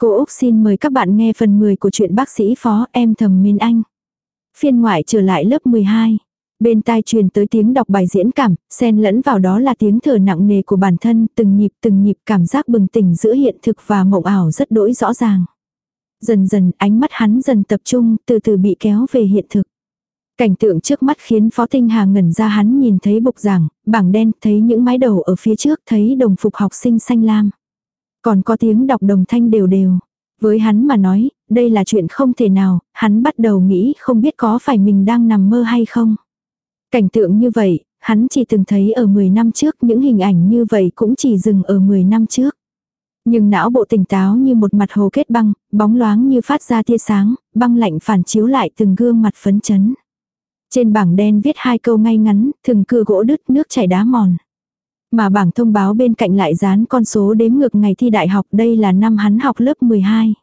Cô Úc xin mời các bạn nghe phần 10 của truyện bác sĩ phó em thầm mến anh. Phiên ngoại trở lại lớp 12. Bên tai truyền tới tiếng đọc bài diễn cảm, xen lẫn vào đó là tiếng thở nặng nề của bản thân, từng nhịp từng nhịp cảm giác bừng tỉnh giữa hiện thực và mộng ảo rất đỗi rõ ràng. Dần dần ánh mắt hắn dần tập trung, từ từ bị kéo về hiện thực. Cảnh tượng trước mắt khiến Phó Tinh Hà ngẩn ra hắn nhìn thấy bục giảng, bảng đen, thấy những mái đầu ở phía trước, thấy đồng phục học sinh xanh lam. Còn có tiếng đọc đồng thanh đều đều. Với hắn mà nói, đây là chuyện không thể nào, hắn bắt đầu nghĩ không biết có phải mình đang nằm mơ hay không. Cảnh tượng như vậy, hắn chỉ từng thấy ở 10 năm trước, những hình ảnh như vậy cũng chỉ dừng ở 10 năm trước. Nhưng não bộ tỉnh táo như một mặt hồ kết băng, bóng loáng như phát ra tia sáng, băng lạnh phản chiếu lại từng gương mặt phấn chấn. Trên bảng đen viết hai câu ngay ngắn, thường cưa gỗ đứt nước chảy đá mòn. Mà bảng thông báo bên cạnh lại dán con số đếm ngược ngày thi đại học đây là năm hắn học lớp 12.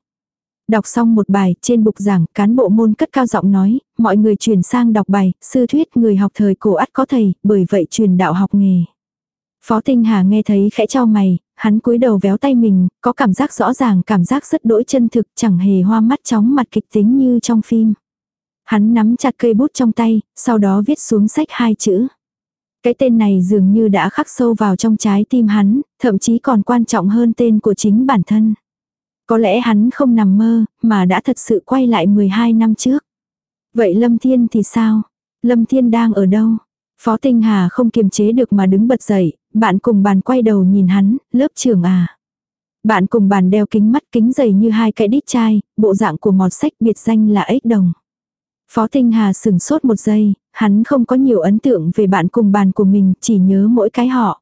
Đọc xong một bài, trên bục giảng, cán bộ môn cất cao giọng nói, mọi người chuyển sang đọc bài, sư thuyết người học thời cổ ắt có thầy, bởi vậy truyền đạo học nghề. Phó Tinh Hà nghe thấy khẽ trao mày, hắn cúi đầu véo tay mình, có cảm giác rõ ràng, cảm giác rất đỗi chân thực, chẳng hề hoa mắt chóng mặt kịch tính như trong phim. Hắn nắm chặt cây bút trong tay, sau đó viết xuống sách hai chữ. Cái tên này dường như đã khắc sâu vào trong trái tim hắn, thậm chí còn quan trọng hơn tên của chính bản thân. Có lẽ hắn không nằm mơ, mà đã thật sự quay lại 12 năm trước. Vậy Lâm Thiên thì sao? Lâm Thiên đang ở đâu? Phó Tinh Hà không kiềm chế được mà đứng bật dậy, bạn cùng bàn quay đầu nhìn hắn, lớp trưởng à. Bạn cùng bàn đeo kính mắt kính dày như hai cái đít chai, bộ dạng của mọt sách biệt danh là ếch đồng. Phó Tinh Hà sừng sốt một giây, hắn không có nhiều ấn tượng về bạn cùng bàn của mình, chỉ nhớ mỗi cái họ.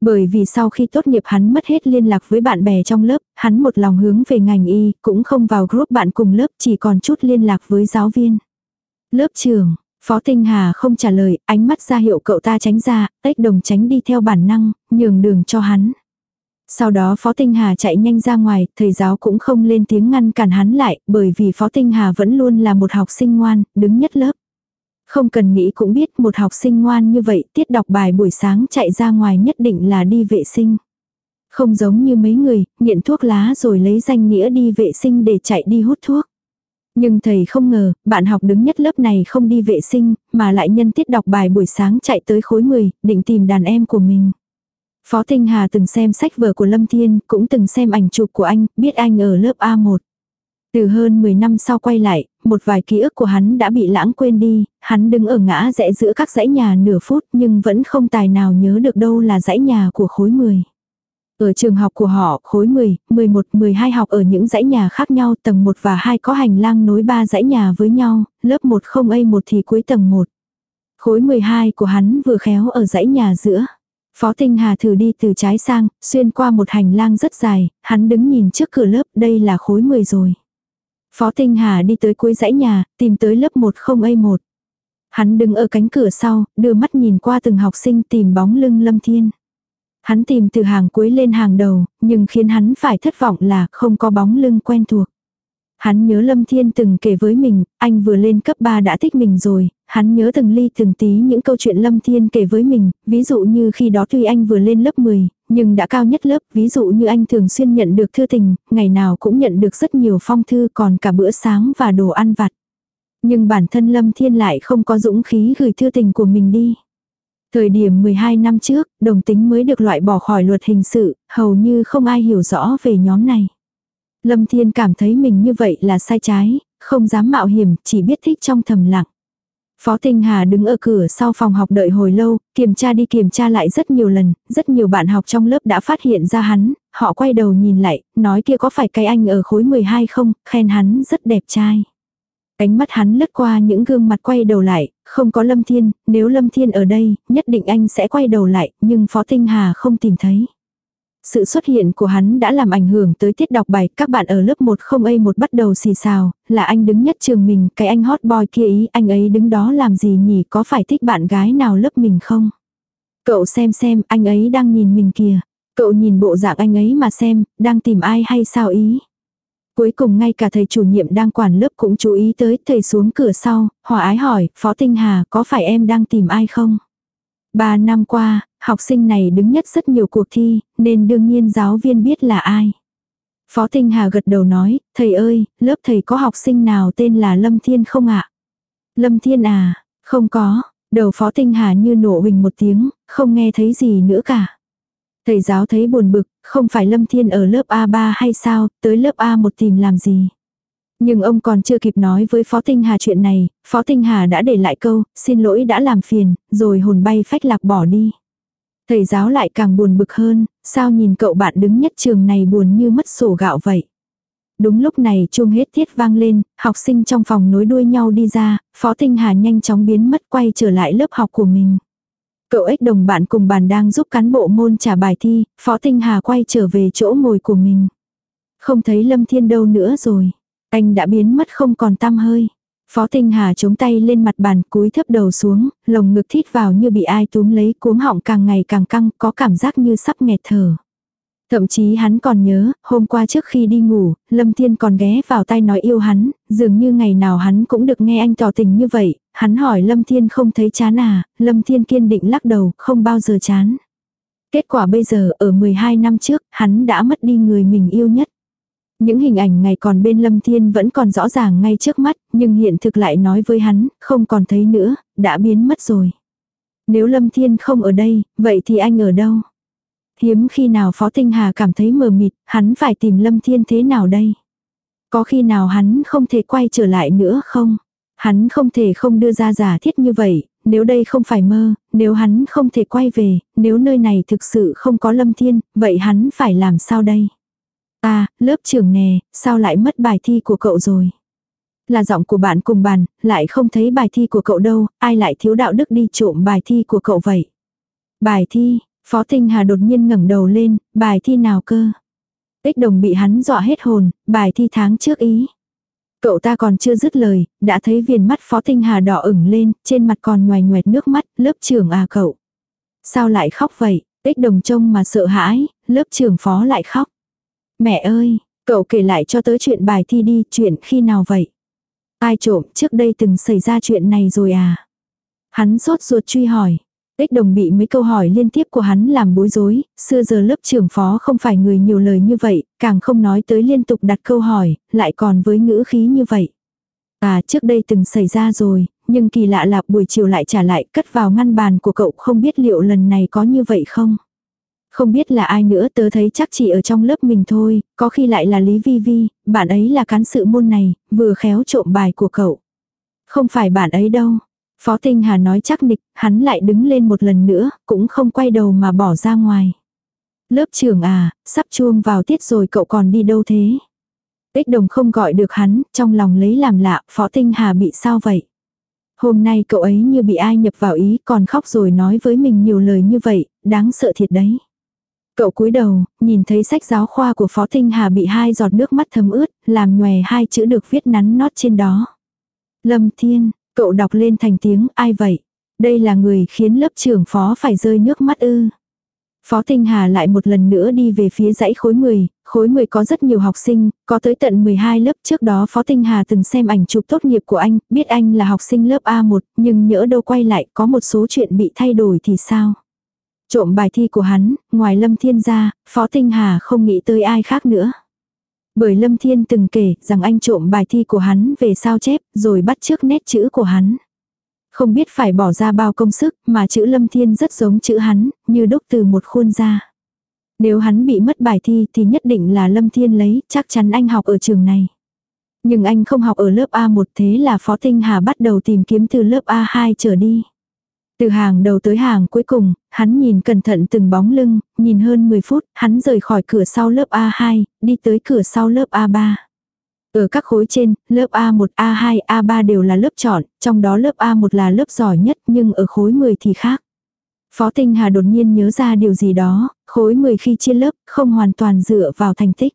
Bởi vì sau khi tốt nghiệp hắn mất hết liên lạc với bạn bè trong lớp, hắn một lòng hướng về ngành y, cũng không vào group bạn cùng lớp, chỉ còn chút liên lạc với giáo viên. Lớp trường, Phó Tinh Hà không trả lời, ánh mắt ra hiệu cậu ta tránh ra, ếch đồng tránh đi theo bản năng, nhường đường cho hắn. Sau đó Phó Tinh Hà chạy nhanh ra ngoài, thầy giáo cũng không lên tiếng ngăn cản hắn lại, bởi vì Phó Tinh Hà vẫn luôn là một học sinh ngoan, đứng nhất lớp. Không cần nghĩ cũng biết một học sinh ngoan như vậy, tiết đọc bài buổi sáng chạy ra ngoài nhất định là đi vệ sinh. Không giống như mấy người, nghiện thuốc lá rồi lấy danh nghĩa đi vệ sinh để chạy đi hút thuốc. Nhưng thầy không ngờ, bạn học đứng nhất lớp này không đi vệ sinh, mà lại nhân tiết đọc bài buổi sáng chạy tới khối 10, định tìm đàn em của mình. Phó Tinh Hà từng xem sách vở của Lâm Thiên, cũng từng xem ảnh chụp của anh, biết anh ở lớp A1. Từ hơn 10 năm sau quay lại, một vài ký ức của hắn đã bị lãng quên đi, hắn đứng ở ngã rẽ giữa các dãy nhà nửa phút nhưng vẫn không tài nào nhớ được đâu là dãy nhà của khối 10. Ở trường học của họ, khối 10, 11, 12 học ở những dãy nhà khác nhau, tầng 1 và 2 có hành lang nối ba dãy nhà với nhau, lớp 1 không A1 thì cuối tầng 1. Khối 12 của hắn vừa khéo ở dãy nhà giữa. Phó Tinh Hà thử đi từ trái sang, xuyên qua một hành lang rất dài, hắn đứng nhìn trước cửa lớp, đây là khối 10 rồi. Phó Tinh Hà đi tới cuối dãy nhà, tìm tới lớp 10A1. Hắn đứng ở cánh cửa sau, đưa mắt nhìn qua từng học sinh tìm bóng lưng Lâm Thiên. Hắn tìm từ hàng cuối lên hàng đầu, nhưng khiến hắn phải thất vọng là không có bóng lưng quen thuộc. Hắn nhớ Lâm Thiên từng kể với mình, anh vừa lên cấp 3 đã thích mình rồi, hắn nhớ từng ly từng tí những câu chuyện Lâm Thiên kể với mình, ví dụ như khi đó tuy anh vừa lên lớp 10, nhưng đã cao nhất lớp, ví dụ như anh thường xuyên nhận được thư tình, ngày nào cũng nhận được rất nhiều phong thư còn cả bữa sáng và đồ ăn vặt. Nhưng bản thân Lâm Thiên lại không có dũng khí gửi thư tình của mình đi. Thời điểm 12 năm trước, đồng tính mới được loại bỏ khỏi luật hình sự, hầu như không ai hiểu rõ về nhóm này. Lâm Thiên cảm thấy mình như vậy là sai trái, không dám mạo hiểm, chỉ biết thích trong thầm lặng. Phó Tinh Hà đứng ở cửa sau phòng học đợi hồi lâu, kiểm tra đi kiểm tra lại rất nhiều lần, rất nhiều bạn học trong lớp đã phát hiện ra hắn, họ quay đầu nhìn lại, nói kia có phải cái anh ở khối 12 không, khen hắn rất đẹp trai. Cánh mắt hắn lướt qua những gương mặt quay đầu lại, không có Lâm Thiên, nếu Lâm Thiên ở đây, nhất định anh sẽ quay đầu lại, nhưng Phó Tinh Hà không tìm thấy. Sự xuất hiện của hắn đã làm ảnh hưởng tới tiết đọc bài, các bạn ở lớp 10A1 bắt đầu xì xào, là anh đứng nhất trường mình, cái anh hot boy kia ý, anh ấy đứng đó làm gì nhỉ, có phải thích bạn gái nào lớp mình không? Cậu xem xem, anh ấy đang nhìn mình kìa. Cậu nhìn bộ dạng anh ấy mà xem, đang tìm ai hay sao ý? Cuối cùng ngay cả thầy chủ nhiệm đang quản lớp cũng chú ý tới, thầy xuống cửa sau, hòa ái hỏi, Phó Tinh Hà, có phải em đang tìm ai không? Ba năm qua, học sinh này đứng nhất rất nhiều cuộc thi, nên đương nhiên giáo viên biết là ai. Phó Tinh Hà gật đầu nói, thầy ơi, lớp thầy có học sinh nào tên là Lâm Thiên không ạ? Lâm Thiên à, không có, đầu Phó Tinh Hà như nổ huỳnh một tiếng, không nghe thấy gì nữa cả. Thầy giáo thấy buồn bực, không phải Lâm Thiên ở lớp A3 hay sao, tới lớp A1 tìm làm gì. Nhưng ông còn chưa kịp nói với Phó Tinh Hà chuyện này, Phó Tinh Hà đã để lại câu, xin lỗi đã làm phiền, rồi hồn bay phách lạc bỏ đi. Thầy giáo lại càng buồn bực hơn, sao nhìn cậu bạn đứng nhất trường này buồn như mất sổ gạo vậy. Đúng lúc này chuông hết tiết vang lên, học sinh trong phòng nối đuôi nhau đi ra, Phó Tinh Hà nhanh chóng biến mất quay trở lại lớp học của mình. Cậu ếch đồng bạn cùng bàn đang giúp cán bộ môn trả bài thi, Phó Tinh Hà quay trở về chỗ ngồi của mình. Không thấy Lâm Thiên đâu nữa rồi. Anh đã biến mất không còn tăm hơi. Phó Tinh Hà chống tay lên mặt bàn cúi thấp đầu xuống, lồng ngực thít vào như bị ai túm lấy cuống họng càng ngày càng căng, có cảm giác như sắp nghẹt thở. Thậm chí hắn còn nhớ, hôm qua trước khi đi ngủ, Lâm Thiên còn ghé vào tay nói yêu hắn, dường như ngày nào hắn cũng được nghe anh tỏ tình như vậy, hắn hỏi Lâm Thiên không thấy chán à, Lâm Thiên kiên định lắc đầu, không bao giờ chán. Kết quả bây giờ ở 12 năm trước, hắn đã mất đi người mình yêu nhất. Những hình ảnh ngày còn bên Lâm Thiên vẫn còn rõ ràng ngay trước mắt, nhưng hiện thực lại nói với hắn, không còn thấy nữa, đã biến mất rồi. Nếu Lâm Thiên không ở đây, vậy thì anh ở đâu? Hiếm khi nào Phó Tinh Hà cảm thấy mờ mịt, hắn phải tìm Lâm Thiên thế nào đây? Có khi nào hắn không thể quay trở lại nữa không? Hắn không thể không đưa ra giả thiết như vậy, nếu đây không phải mơ, nếu hắn không thể quay về, nếu nơi này thực sự không có Lâm Thiên, vậy hắn phải làm sao đây? À, lớp trưởng nè, sao lại mất bài thi của cậu rồi? Là giọng của bạn cùng bàn, lại không thấy bài thi của cậu đâu, ai lại thiếu đạo đức đi trộm bài thi của cậu vậy? Bài thi, Phó Tinh Hà đột nhiên ngẩng đầu lên, bài thi nào cơ? Tích đồng bị hắn dọa hết hồn, bài thi tháng trước ý. Cậu ta còn chưa dứt lời, đã thấy viền mắt Phó Tinh Hà đỏ ửng lên, trên mặt còn nhoài nhoẹt nước mắt, lớp trưởng à cậu. Sao lại khóc vậy? Tích đồng trông mà sợ hãi, lớp trưởng Phó lại khóc. Mẹ ơi, cậu kể lại cho tớ chuyện bài thi đi, chuyện khi nào vậy? Ai trộm trước đây từng xảy ra chuyện này rồi à? Hắn sốt ruột truy hỏi. Tích đồng bị mấy câu hỏi liên tiếp của hắn làm bối rối, xưa giờ lớp trưởng phó không phải người nhiều lời như vậy, càng không nói tới liên tục đặt câu hỏi, lại còn với ngữ khí như vậy. À trước đây từng xảy ra rồi, nhưng kỳ lạ là buổi chiều lại trả lại cất vào ngăn bàn của cậu không biết liệu lần này có như vậy không. Không biết là ai nữa tớ thấy chắc chỉ ở trong lớp mình thôi, có khi lại là Lý Vi Vi, bạn ấy là cán sự môn này, vừa khéo trộm bài của cậu. Không phải bạn ấy đâu. Phó Tinh Hà nói chắc nịch, hắn lại đứng lên một lần nữa, cũng không quay đầu mà bỏ ra ngoài. Lớp trưởng à, sắp chuông vào tiết rồi cậu còn đi đâu thế? Ích đồng không gọi được hắn, trong lòng lấy làm lạ, Phó Tinh Hà bị sao vậy? Hôm nay cậu ấy như bị ai nhập vào ý còn khóc rồi nói với mình nhiều lời như vậy, đáng sợ thiệt đấy. Cậu cúi đầu, nhìn thấy sách giáo khoa của Phó Tinh Hà bị hai giọt nước mắt thấm ướt, làm nhòe hai chữ được viết nắn nót trên đó. Lâm Thiên, cậu đọc lên thành tiếng, ai vậy? Đây là người khiến lớp trưởng Phó phải rơi nước mắt ư. Phó Tinh Hà lại một lần nữa đi về phía dãy khối 10, khối 10 có rất nhiều học sinh, có tới tận 12 lớp trước đó Phó Tinh Hà từng xem ảnh chụp tốt nghiệp của anh, biết anh là học sinh lớp A1, nhưng nhỡ đâu quay lại có một số chuyện bị thay đổi thì sao? Trộm bài thi của hắn, ngoài Lâm Thiên ra, Phó Tinh Hà không nghĩ tới ai khác nữa. Bởi Lâm Thiên từng kể rằng anh trộm bài thi của hắn về sao chép, rồi bắt trước nét chữ của hắn. Không biết phải bỏ ra bao công sức, mà chữ Lâm Thiên rất giống chữ hắn, như đúc từ một khuôn ra. Nếu hắn bị mất bài thi thì nhất định là Lâm Thiên lấy, chắc chắn anh học ở trường này. Nhưng anh không học ở lớp A1 thế là Phó Tinh Hà bắt đầu tìm kiếm từ lớp A2 trở đi. Từ hàng đầu tới hàng cuối cùng, hắn nhìn cẩn thận từng bóng lưng, nhìn hơn 10 phút, hắn rời khỏi cửa sau lớp A2, đi tới cửa sau lớp A3. Ở các khối trên, lớp A1, A2, A3 đều là lớp chọn, trong đó lớp A1 là lớp giỏi nhất nhưng ở khối 10 thì khác. Phó Tinh Hà đột nhiên nhớ ra điều gì đó, khối 10 khi chia lớp không hoàn toàn dựa vào thành tích.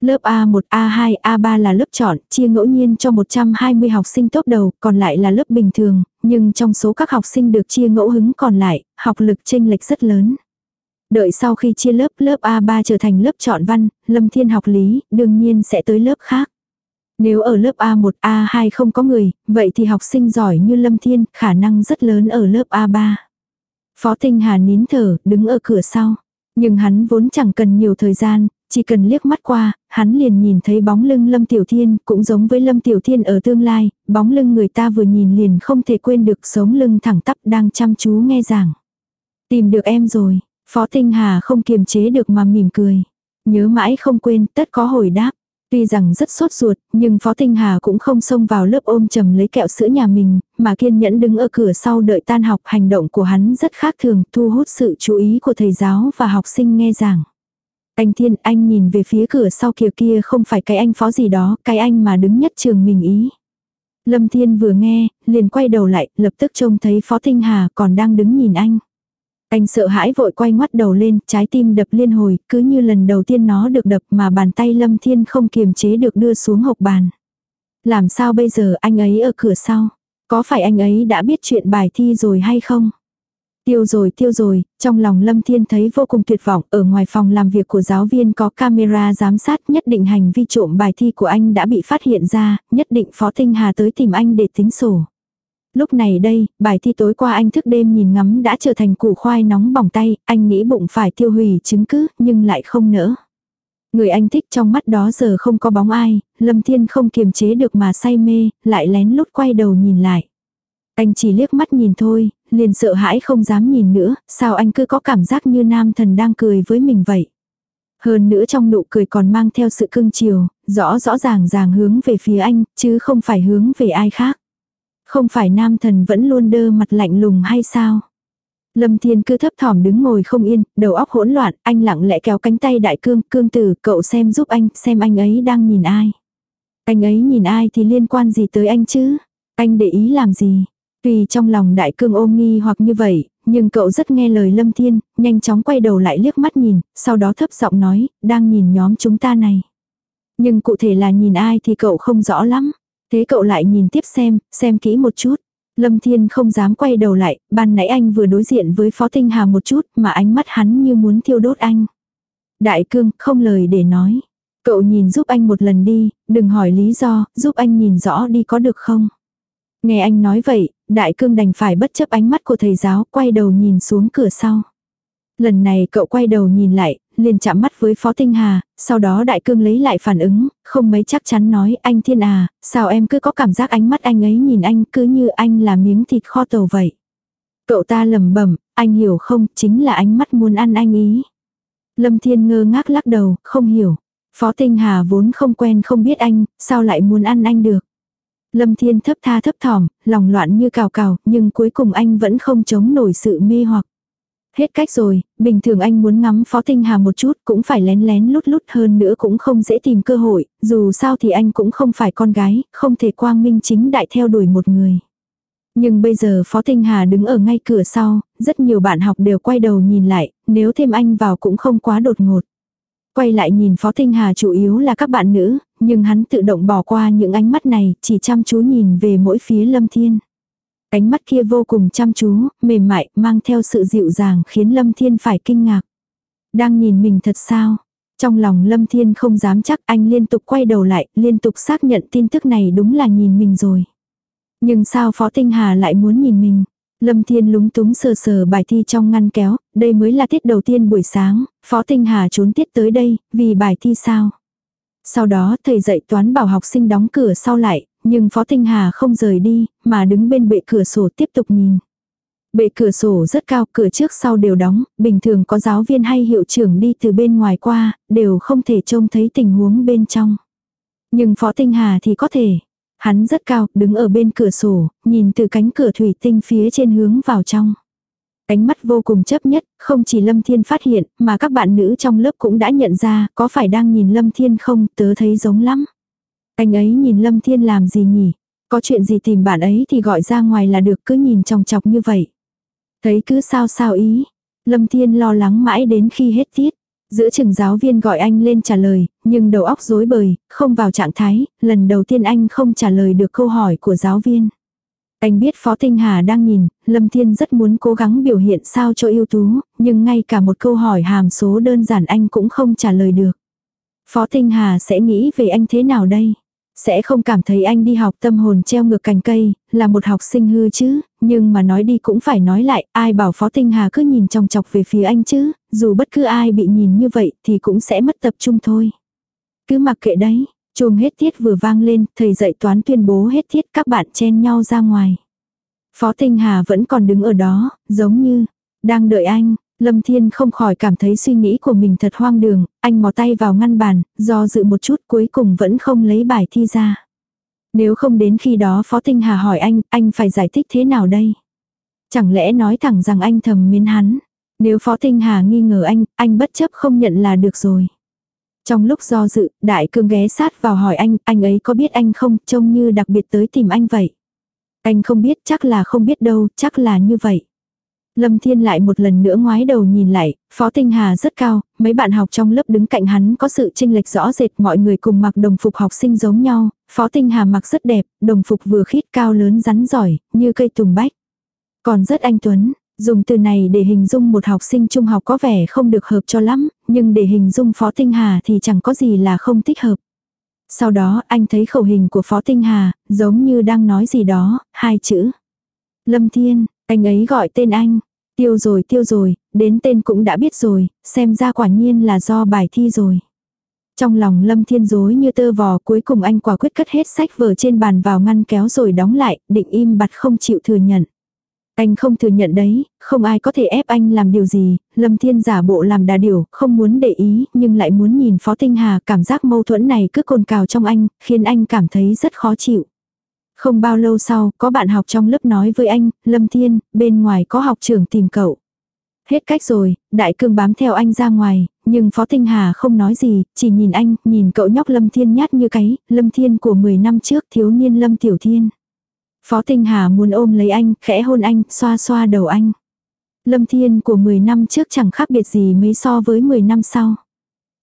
Lớp A1, A2, A3 là lớp chọn, chia ngẫu nhiên cho 120 học sinh tốt đầu, còn lại là lớp bình thường, nhưng trong số các học sinh được chia ngẫu hứng còn lại, học lực chênh lệch rất lớn. Đợi sau khi chia lớp, lớp A3 trở thành lớp chọn văn, Lâm Thiên học lý, đương nhiên sẽ tới lớp khác. Nếu ở lớp A1, A2 không có người, vậy thì học sinh giỏi như Lâm Thiên, khả năng rất lớn ở lớp A3. Phó Tinh Hà nín thở, đứng ở cửa sau. Nhưng hắn vốn chẳng cần nhiều thời gian, chỉ cần liếc mắt qua, hắn liền nhìn thấy bóng lưng Lâm Tiểu Thiên, cũng giống với Lâm Tiểu Thiên ở tương lai, bóng lưng người ta vừa nhìn liền không thể quên được sống lưng thẳng tắp đang chăm chú nghe giảng. Tìm được em rồi, Phó Tinh Hà không kiềm chế được mà mỉm cười. Nhớ mãi không quên, tất có hồi đáp. Tuy rằng rất sốt ruột, nhưng Phó Tinh Hà cũng không xông vào lớp ôm chầm lấy kẹo sữa nhà mình, mà kiên nhẫn đứng ở cửa sau đợi tan học hành động của hắn rất khác thường, thu hút sự chú ý của thầy giáo và học sinh nghe giảng. Anh Thiên, anh nhìn về phía cửa sau kia kia không phải cái anh phó gì đó, cái anh mà đứng nhất trường mình ý. Lâm Thiên vừa nghe, liền quay đầu lại, lập tức trông thấy Phó Tinh Hà còn đang đứng nhìn anh. Anh sợ hãi vội quay ngoắt đầu lên, trái tim đập liên hồi, cứ như lần đầu tiên nó được đập mà bàn tay Lâm Thiên không kiềm chế được đưa xuống hộc bàn. Làm sao bây giờ anh ấy ở cửa sau? Có phải anh ấy đã biết chuyện bài thi rồi hay không? Tiêu rồi tiêu rồi, trong lòng Lâm Thiên thấy vô cùng tuyệt vọng, ở ngoài phòng làm việc của giáo viên có camera giám sát nhất định hành vi trộm bài thi của anh đã bị phát hiện ra, nhất định Phó Tinh Hà tới tìm anh để tính sổ. Lúc này đây, bài thi tối qua anh thức đêm nhìn ngắm đã trở thành củ khoai nóng bỏng tay, anh nghĩ bụng phải tiêu hủy chứng cứ, nhưng lại không nỡ. Người anh thích trong mắt đó giờ không có bóng ai, Lâm Thiên không kiềm chế được mà say mê, lại lén lút quay đầu nhìn lại. Anh chỉ liếc mắt nhìn thôi, liền sợ hãi không dám nhìn nữa, sao anh cứ có cảm giác như nam thần đang cười với mình vậy. Hơn nữa trong nụ cười còn mang theo sự cưng chiều, rõ rõ ràng ràng hướng về phía anh, chứ không phải hướng về ai khác. Không phải nam thần vẫn luôn đơ mặt lạnh lùng hay sao? Lâm Thiên cứ thấp thỏm đứng ngồi không yên, đầu óc hỗn loạn, anh lặng lẽ kéo cánh tay đại cương, cương tử, cậu xem giúp anh, xem anh ấy đang nhìn ai. Anh ấy nhìn ai thì liên quan gì tới anh chứ? Anh để ý làm gì? Tuy trong lòng đại cương ôm nghi hoặc như vậy, nhưng cậu rất nghe lời Lâm Thiên, nhanh chóng quay đầu lại liếc mắt nhìn, sau đó thấp giọng nói, đang nhìn nhóm chúng ta này. Nhưng cụ thể là nhìn ai thì cậu không rõ lắm. Thế cậu lại nhìn tiếp xem, xem kỹ một chút. Lâm Thiên không dám quay đầu lại, ban nãy anh vừa đối diện với Phó Tinh Hà một chút mà ánh mắt hắn như muốn thiêu đốt anh. Đại cương, không lời để nói. Cậu nhìn giúp anh một lần đi, đừng hỏi lý do, giúp anh nhìn rõ đi có được không? Nghe anh nói vậy, đại cương đành phải bất chấp ánh mắt của thầy giáo, quay đầu nhìn xuống cửa sau. Lần này cậu quay đầu nhìn lại, liền chạm mắt với Phó Tinh Hà, sau đó đại cương lấy lại phản ứng, không mấy chắc chắn nói anh Thiên à, sao em cứ có cảm giác ánh mắt anh ấy nhìn anh cứ như anh là miếng thịt kho tàu vậy. Cậu ta lầm bẩm anh hiểu không, chính là ánh mắt muốn ăn anh ý. Lâm Thiên ngơ ngác lắc đầu, không hiểu. Phó Tinh Hà vốn không quen không biết anh, sao lại muốn ăn anh được. Lâm Thiên thấp tha thấp thỏm, lòng loạn như cào cào, nhưng cuối cùng anh vẫn không chống nổi sự mê hoặc. Hết cách rồi, bình thường anh muốn ngắm Phó Tinh Hà một chút cũng phải lén lén lút lút hơn nữa cũng không dễ tìm cơ hội, dù sao thì anh cũng không phải con gái, không thể quang minh chính đại theo đuổi một người. Nhưng bây giờ Phó Tinh Hà đứng ở ngay cửa sau, rất nhiều bạn học đều quay đầu nhìn lại, nếu thêm anh vào cũng không quá đột ngột. Quay lại nhìn Phó Tinh Hà chủ yếu là các bạn nữ, nhưng hắn tự động bỏ qua những ánh mắt này, chỉ chăm chú nhìn về mỗi phía Lâm Thiên. Ánh mắt kia vô cùng chăm chú, mềm mại, mang theo sự dịu dàng khiến Lâm Thiên phải kinh ngạc. Đang nhìn mình thật sao? Trong lòng Lâm Thiên không dám chắc anh liên tục quay đầu lại, liên tục xác nhận tin tức này đúng là nhìn mình rồi. Nhưng sao Phó Tinh Hà lại muốn nhìn mình? Lâm Thiên lúng túng sờ sờ bài thi trong ngăn kéo, đây mới là tiết đầu tiên buổi sáng, Phó Tinh Hà trốn tiết tới đây, vì bài thi sao? Sau đó thầy dạy toán bảo học sinh đóng cửa sau lại, nhưng Phó Tinh Hà không rời đi, mà đứng bên bệ cửa sổ tiếp tục nhìn. Bệ cửa sổ rất cao, cửa trước sau đều đóng, bình thường có giáo viên hay hiệu trưởng đi từ bên ngoài qua, đều không thể trông thấy tình huống bên trong. Nhưng Phó Tinh Hà thì có thể. Hắn rất cao, đứng ở bên cửa sổ, nhìn từ cánh cửa thủy tinh phía trên hướng vào trong. Ánh mắt vô cùng chấp nhất, không chỉ Lâm Thiên phát hiện, mà các bạn nữ trong lớp cũng đã nhận ra, có phải đang nhìn Lâm Thiên không, tớ thấy giống lắm. Anh ấy nhìn Lâm Thiên làm gì nhỉ? Có chuyện gì tìm bạn ấy thì gọi ra ngoài là được cứ nhìn trong chọc như vậy. Thấy cứ sao sao ý. Lâm Thiên lo lắng mãi đến khi hết tiết. Giữa chừng giáo viên gọi anh lên trả lời, nhưng đầu óc rối bời, không vào trạng thái, lần đầu tiên anh không trả lời được câu hỏi của giáo viên. Anh biết Phó Tinh Hà đang nhìn, Lâm Thiên rất muốn cố gắng biểu hiện sao cho ưu tú, nhưng ngay cả một câu hỏi hàm số đơn giản anh cũng không trả lời được. Phó Tinh Hà sẽ nghĩ về anh thế nào đây? Sẽ không cảm thấy anh đi học tâm hồn treo ngược cành cây, là một học sinh hư chứ, nhưng mà nói đi cũng phải nói lại, ai bảo Phó Tinh Hà cứ nhìn trong chọc về phía anh chứ, dù bất cứ ai bị nhìn như vậy thì cũng sẽ mất tập trung thôi. Cứ mặc kệ đấy, chuông hết tiết vừa vang lên, thầy dạy toán tuyên bố hết tiết các bạn chen nhau ra ngoài. Phó Tinh Hà vẫn còn đứng ở đó, giống như, đang đợi anh, Lâm Thiên không khỏi cảm thấy suy nghĩ của mình thật hoang đường, anh mò tay vào ngăn bàn, do dự một chút cuối cùng vẫn không lấy bài thi ra. Nếu không đến khi đó Phó Tinh Hà hỏi anh, anh phải giải thích thế nào đây? Chẳng lẽ nói thẳng rằng anh thầm mến hắn? Nếu Phó Tinh Hà nghi ngờ anh, anh bất chấp không nhận là được rồi. Trong lúc do dự, Đại Cương ghé sát vào hỏi anh, anh ấy có biết anh không, trông như đặc biệt tới tìm anh vậy. Anh không biết, chắc là không biết đâu, chắc là như vậy. Lâm Thiên lại một lần nữa ngoái đầu nhìn lại, Phó Tinh Hà rất cao, mấy bạn học trong lớp đứng cạnh hắn có sự chênh lệch rõ rệt mọi người cùng mặc đồng phục học sinh giống nhau, Phó Tinh Hà mặc rất đẹp, đồng phục vừa khít cao lớn rắn giỏi, như cây tùng bách. Còn rất anh Tuấn, dùng từ này để hình dung một học sinh trung học có vẻ không được hợp cho lắm, nhưng để hình dung Phó Tinh Hà thì chẳng có gì là không thích hợp. Sau đó anh thấy khẩu hình của Phó Tinh Hà, giống như đang nói gì đó, hai chữ. Lâm Thiên, anh ấy gọi tên anh. Tiêu rồi tiêu rồi, đến tên cũng đã biết rồi, xem ra quả nhiên là do bài thi rồi. Trong lòng lâm thiên dối như tơ vò cuối cùng anh quả quyết cất hết sách vở trên bàn vào ngăn kéo rồi đóng lại, định im bặt không chịu thừa nhận. Anh không thừa nhận đấy, không ai có thể ép anh làm điều gì, Lâm Thiên giả bộ làm đà điều, không muốn để ý, nhưng lại muốn nhìn Phó Tinh Hà, cảm giác mâu thuẫn này cứ cồn cào trong anh, khiến anh cảm thấy rất khó chịu. Không bao lâu sau, có bạn học trong lớp nói với anh, Lâm Thiên, bên ngoài có học trưởng tìm cậu. Hết cách rồi, đại cương bám theo anh ra ngoài, nhưng Phó Tinh Hà không nói gì, chỉ nhìn anh, nhìn cậu nhóc Lâm Thiên nhát như cái, Lâm Thiên của 10 năm trước thiếu niên Lâm Tiểu Thiên. Phó Tinh Hà muốn ôm lấy anh, khẽ hôn anh, xoa xoa đầu anh. Lâm Thiên của 10 năm trước chẳng khác biệt gì mấy so với 10 năm sau.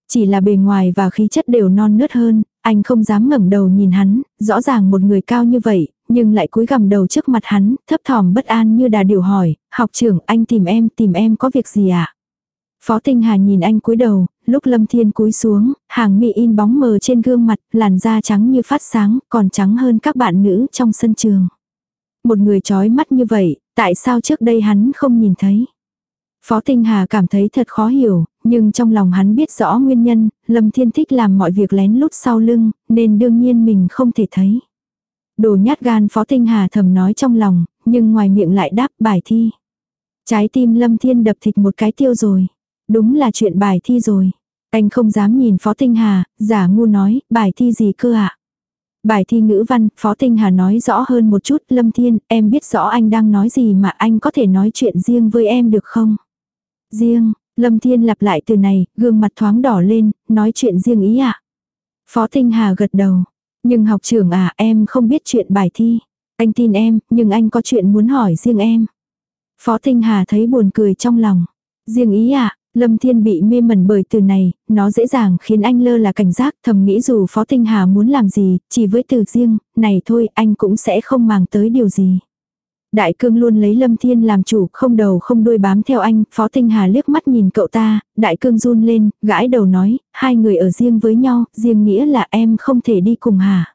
Chỉ là bề ngoài và khí chất đều non nớt hơn, anh không dám ngẩng đầu nhìn hắn, rõ ràng một người cao như vậy, nhưng lại cúi gằm đầu trước mặt hắn, thấp thỏm bất an như đà điều hỏi, học trưởng anh tìm em, tìm em có việc gì ạ? À? Phó Tinh Hà nhìn anh cúi đầu, lúc Lâm Thiên cúi xuống, hàng mi in bóng mờ trên gương mặt, làn da trắng như phát sáng, còn trắng hơn các bạn nữ trong sân trường. Một người trói mắt như vậy, tại sao trước đây hắn không nhìn thấy? Phó Tinh Hà cảm thấy thật khó hiểu, nhưng trong lòng hắn biết rõ nguyên nhân, Lâm Thiên thích làm mọi việc lén lút sau lưng, nên đương nhiên mình không thể thấy. Đồ nhát gan Phó Tinh Hà thầm nói trong lòng, nhưng ngoài miệng lại đáp bài thi. Trái tim Lâm Thiên đập thịt một cái tiêu rồi. Đúng là chuyện bài thi rồi. Anh không dám nhìn Phó Tinh Hà, giả ngu nói, bài thi gì cơ ạ? Bài thi ngữ văn, Phó Tinh Hà nói rõ hơn một chút, Lâm Thiên, em biết rõ anh đang nói gì mà anh có thể nói chuyện riêng với em được không? Riêng, Lâm Thiên lặp lại từ này, gương mặt thoáng đỏ lên, nói chuyện riêng ý ạ. À? Phó Tinh Hà gật đầu. Nhưng học trưởng à, em không biết chuyện bài thi. Anh tin em, nhưng anh có chuyện muốn hỏi riêng em. Phó Tinh Hà thấy buồn cười trong lòng. Riêng ý à, Lâm Thiên bị mê mẩn bởi từ này, nó dễ dàng khiến anh lơ là cảnh giác thầm nghĩ dù Phó Tinh Hà muốn làm gì, chỉ với từ riêng, này thôi anh cũng sẽ không màng tới điều gì. Đại cương luôn lấy Lâm Thiên làm chủ, không đầu không đuôi bám theo anh, Phó Tinh Hà liếc mắt nhìn cậu ta, đại cương run lên, gãi đầu nói, hai người ở riêng với nhau, riêng nghĩa là em không thể đi cùng hả.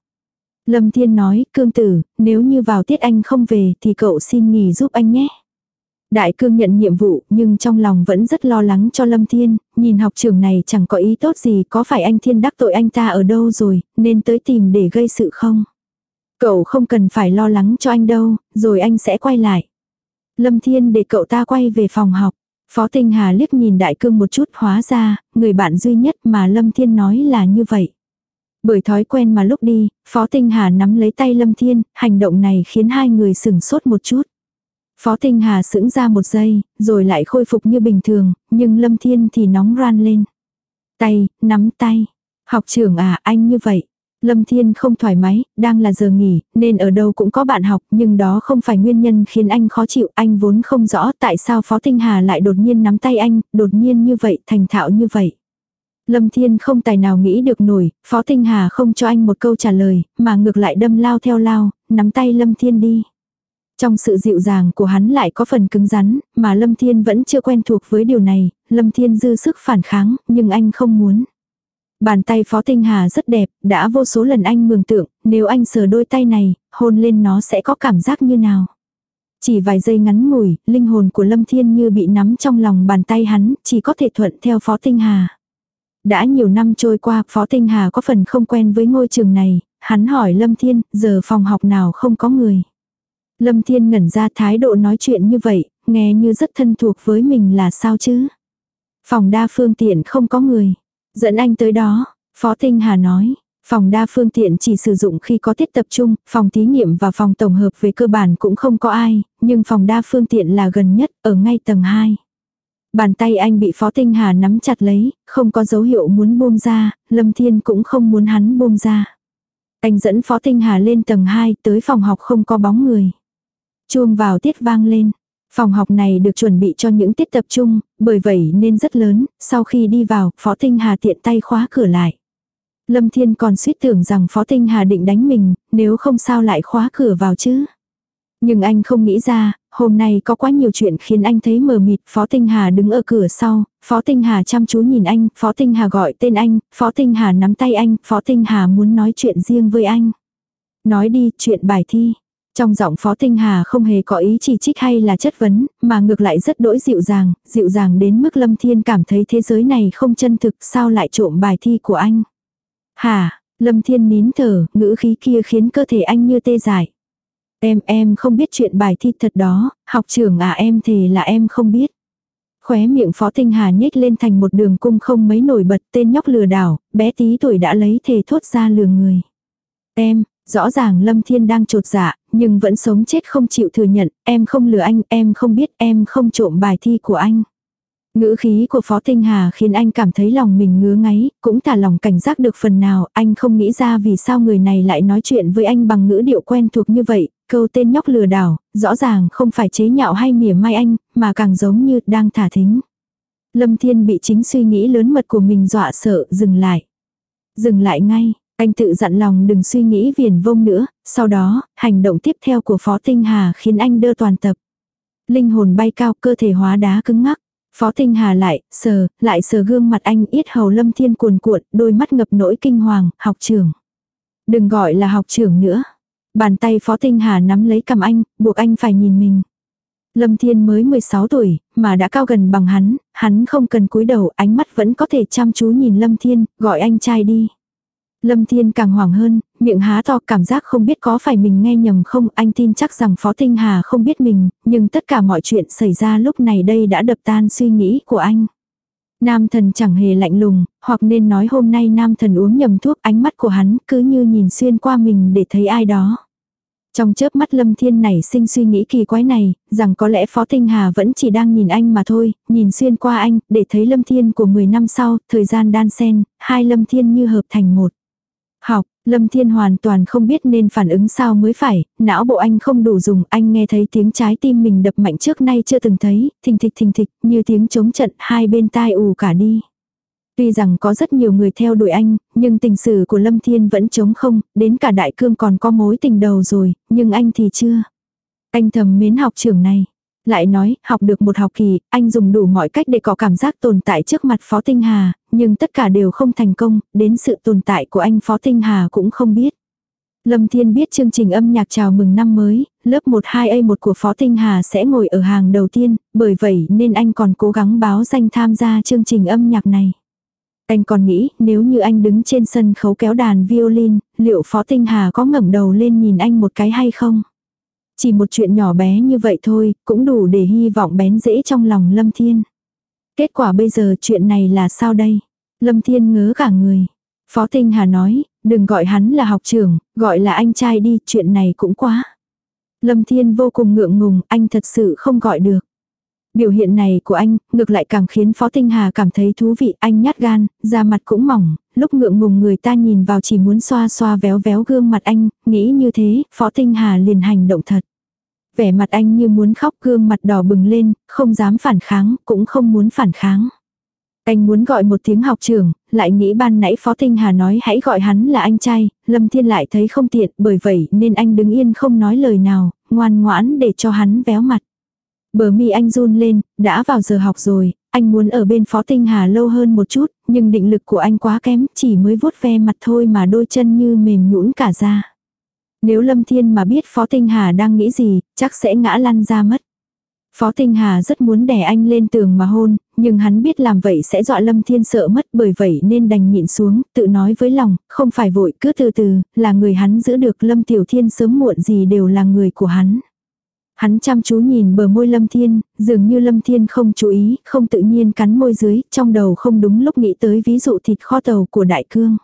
Lâm Thiên nói, cương tử, nếu như vào tiết anh không về thì cậu xin nghỉ giúp anh nhé. Đại cương nhận nhiệm vụ nhưng trong lòng vẫn rất lo lắng cho Lâm Thiên, nhìn học trường này chẳng có ý tốt gì có phải anh Thiên đắc tội anh ta ở đâu rồi, nên tới tìm để gây sự không. Cậu không cần phải lo lắng cho anh đâu, rồi anh sẽ quay lại. Lâm Thiên để cậu ta quay về phòng học. Phó Tinh Hà liếc nhìn đại cương một chút hóa ra, người bạn duy nhất mà Lâm Thiên nói là như vậy. Bởi thói quen mà lúc đi, Phó Tinh Hà nắm lấy tay Lâm Thiên, hành động này khiến hai người sừng sốt một chút. Phó Tinh Hà sững ra một giây, rồi lại khôi phục như bình thường, nhưng Lâm Thiên thì nóng ran lên. Tay, nắm tay. Học trưởng à, anh như vậy. Lâm Thiên không thoải mái, đang là giờ nghỉ, nên ở đâu cũng có bạn học, nhưng đó không phải nguyên nhân khiến anh khó chịu, anh vốn không rõ tại sao Phó Tinh Hà lại đột nhiên nắm tay anh, đột nhiên như vậy, thành thạo như vậy. Lâm Thiên không tài nào nghĩ được nổi, Phó Tinh Hà không cho anh một câu trả lời, mà ngược lại đâm lao theo lao, nắm tay Lâm Thiên đi. Trong sự dịu dàng của hắn lại có phần cứng rắn, mà Lâm Thiên vẫn chưa quen thuộc với điều này, Lâm Thiên dư sức phản kháng, nhưng anh không muốn. Bàn tay Phó Tinh Hà rất đẹp, đã vô số lần anh mường tượng, nếu anh sờ đôi tay này, hôn lên nó sẽ có cảm giác như nào. Chỉ vài giây ngắn ngủi, linh hồn của Lâm Thiên như bị nắm trong lòng bàn tay hắn, chỉ có thể thuận theo Phó Tinh Hà. Đã nhiều năm trôi qua, Phó Tinh Hà có phần không quen với ngôi trường này, hắn hỏi Lâm Thiên, giờ phòng học nào không có người. Lâm Thiên ngẩn ra thái độ nói chuyện như vậy, nghe như rất thân thuộc với mình là sao chứ. Phòng đa phương tiện không có người. Dẫn anh tới đó, Phó Tinh Hà nói. Phòng đa phương tiện chỉ sử dụng khi có tiết tập trung, phòng thí nghiệm và phòng tổng hợp về cơ bản cũng không có ai, nhưng phòng đa phương tiện là gần nhất, ở ngay tầng 2. Bàn tay anh bị Phó Tinh Hà nắm chặt lấy, không có dấu hiệu muốn buông ra, Lâm Thiên cũng không muốn hắn buông ra. Anh dẫn Phó Tinh Hà lên tầng 2 tới phòng học không có bóng người. Chuông vào tiết vang lên. Phòng học này được chuẩn bị cho những tiết tập trung, bởi vậy nên rất lớn, sau khi đi vào, Phó Tinh Hà tiện tay khóa cửa lại. Lâm Thiên còn suýt tưởng rằng Phó Tinh Hà định đánh mình, nếu không sao lại khóa cửa vào chứ. Nhưng anh không nghĩ ra, hôm nay có quá nhiều chuyện khiến anh thấy mờ mịt. Phó Tinh Hà đứng ở cửa sau, Phó Tinh Hà chăm chú nhìn anh, Phó Tinh Hà gọi tên anh, Phó Tinh Hà nắm tay anh, Phó Tinh Hà muốn nói chuyện riêng với anh. Nói đi, chuyện bài thi. Trong giọng Phó Tinh Hà không hề có ý chỉ trích hay là chất vấn, mà ngược lại rất đỗi dịu dàng, dịu dàng đến mức Lâm Thiên cảm thấy thế giới này không chân thực sao lại trộm bài thi của anh. Hà, Lâm Thiên nín thở, ngữ khí kia khiến cơ thể anh như tê dại. Em, em không biết chuyện bài thi thật đó, học trưởng à em thề là em không biết. Khóe miệng Phó Tinh Hà nhếch lên thành một đường cung không mấy nổi bật tên nhóc lừa đảo, bé tí tuổi đã lấy thề thốt ra lừa người. Em, rõ ràng Lâm Thiên đang trột dạ, nhưng vẫn sống chết không chịu thừa nhận, em không lừa anh, em không biết, em không trộm bài thi của anh. Ngữ khí của Phó Tinh Hà khiến anh cảm thấy lòng mình ngứa ngáy, cũng thả lòng cảnh giác được phần nào, anh không nghĩ ra vì sao người này lại nói chuyện với anh bằng ngữ điệu quen thuộc như vậy, câu tên nhóc lừa đảo, rõ ràng không phải chế nhạo hay mỉa mai anh, mà càng giống như đang thả thính. Lâm Thiên bị chính suy nghĩ lớn mật của mình dọa sợ, dừng lại. Dừng lại ngay, anh tự dặn lòng đừng suy nghĩ viền vông nữa, sau đó, hành động tiếp theo của Phó Tinh Hà khiến anh đơ toàn tập. Linh hồn bay cao, cơ thể hóa đá cứng ngắc. Phó Tinh Hà lại, sờ, lại sờ gương mặt anh yết hầu lâm thiên cuồn cuộn, đôi mắt ngập nỗi kinh hoàng, học trưởng. Đừng gọi là học trưởng nữa. Bàn tay Phó Tinh Hà nắm lấy cầm anh, buộc anh phải nhìn mình. Lâm Thiên mới 16 tuổi, mà đã cao gần bằng hắn, hắn không cần cúi đầu, ánh mắt vẫn có thể chăm chú nhìn Lâm Thiên, gọi anh trai đi. Lâm Thiên càng hoảng hơn, miệng há to cảm giác không biết có phải mình nghe nhầm không, anh tin chắc rằng Phó Tinh Hà không biết mình, nhưng tất cả mọi chuyện xảy ra lúc này đây đã đập tan suy nghĩ của anh. Nam thần chẳng hề lạnh lùng, hoặc nên nói hôm nay nam thần uống nhầm thuốc ánh mắt của hắn cứ như nhìn xuyên qua mình để thấy ai đó. Trong chớp mắt Lâm Thiên này sinh suy nghĩ kỳ quái này, rằng có lẽ Phó Tinh Hà vẫn chỉ đang nhìn anh mà thôi, nhìn xuyên qua anh, để thấy Lâm Thiên của 10 năm sau, thời gian đan sen, hai Lâm Thiên như hợp thành một. Học, Lâm Thiên hoàn toàn không biết nên phản ứng sao mới phải, não bộ anh không đủ dùng, anh nghe thấy tiếng trái tim mình đập mạnh trước nay chưa từng thấy, thình thịch thình thịch, như tiếng chống trận, hai bên tai ù cả đi. Tuy rằng có rất nhiều người theo đuổi anh, nhưng tình sử của Lâm Thiên vẫn chống không, đến cả đại cương còn có mối tình đầu rồi, nhưng anh thì chưa. Anh thầm mến học trưởng này. Lại nói, học được một học kỳ, anh dùng đủ mọi cách để có cảm giác tồn tại trước mặt Phó Tinh Hà, nhưng tất cả đều không thành công, đến sự tồn tại của anh Phó Tinh Hà cũng không biết. Lâm Thiên biết chương trình âm nhạc chào mừng năm mới, lớp 12A1 của Phó Tinh Hà sẽ ngồi ở hàng đầu tiên, bởi vậy nên anh còn cố gắng báo danh tham gia chương trình âm nhạc này. Anh còn nghĩ nếu như anh đứng trên sân khấu kéo đàn violin, liệu Phó Tinh Hà có ngẩng đầu lên nhìn anh một cái hay không? Chỉ một chuyện nhỏ bé như vậy thôi, cũng đủ để hy vọng bén dễ trong lòng Lâm Thiên. Kết quả bây giờ chuyện này là sao đây? Lâm Thiên ngớ cả người. Phó Tinh Hà nói, đừng gọi hắn là học trưởng, gọi là anh trai đi, chuyện này cũng quá. Lâm Thiên vô cùng ngượng ngùng, anh thật sự không gọi được. Biểu hiện này của anh, ngược lại càng khiến Phó Tinh Hà cảm thấy thú vị, anh nhát gan, da mặt cũng mỏng, lúc ngượng ngùng người ta nhìn vào chỉ muốn xoa xoa véo véo gương mặt anh, nghĩ như thế, Phó Tinh Hà liền hành động thật. Vẻ mặt anh như muốn khóc gương mặt đỏ bừng lên, không dám phản kháng, cũng không muốn phản kháng. Anh muốn gọi một tiếng học trưởng, lại nghĩ ban nãy Phó Tinh Hà nói hãy gọi hắn là anh trai, Lâm Thiên lại thấy không tiện, bởi vậy nên anh đứng yên không nói lời nào, ngoan ngoãn để cho hắn véo mặt. Bờ mi anh run lên, đã vào giờ học rồi, anh muốn ở bên Phó Tinh Hà lâu hơn một chút, nhưng định lực của anh quá kém, chỉ mới vuốt ve mặt thôi mà đôi chân như mềm nhũn cả ra. Nếu Lâm Thiên mà biết Phó Tinh Hà đang nghĩ gì, chắc sẽ ngã lăn ra mất. Phó Tinh Hà rất muốn đè anh lên tường mà hôn, nhưng hắn biết làm vậy sẽ dọa Lâm Thiên sợ mất bởi vậy nên đành nhịn xuống, tự nói với lòng, không phải vội, cứ từ từ, là người hắn giữ được Lâm Tiểu Thiên sớm muộn gì đều là người của hắn. Hắn chăm chú nhìn bờ môi Lâm Thiên, dường như Lâm Thiên không chú ý, không tự nhiên cắn môi dưới, trong đầu không đúng lúc nghĩ tới ví dụ thịt kho tàu của Đại Cương.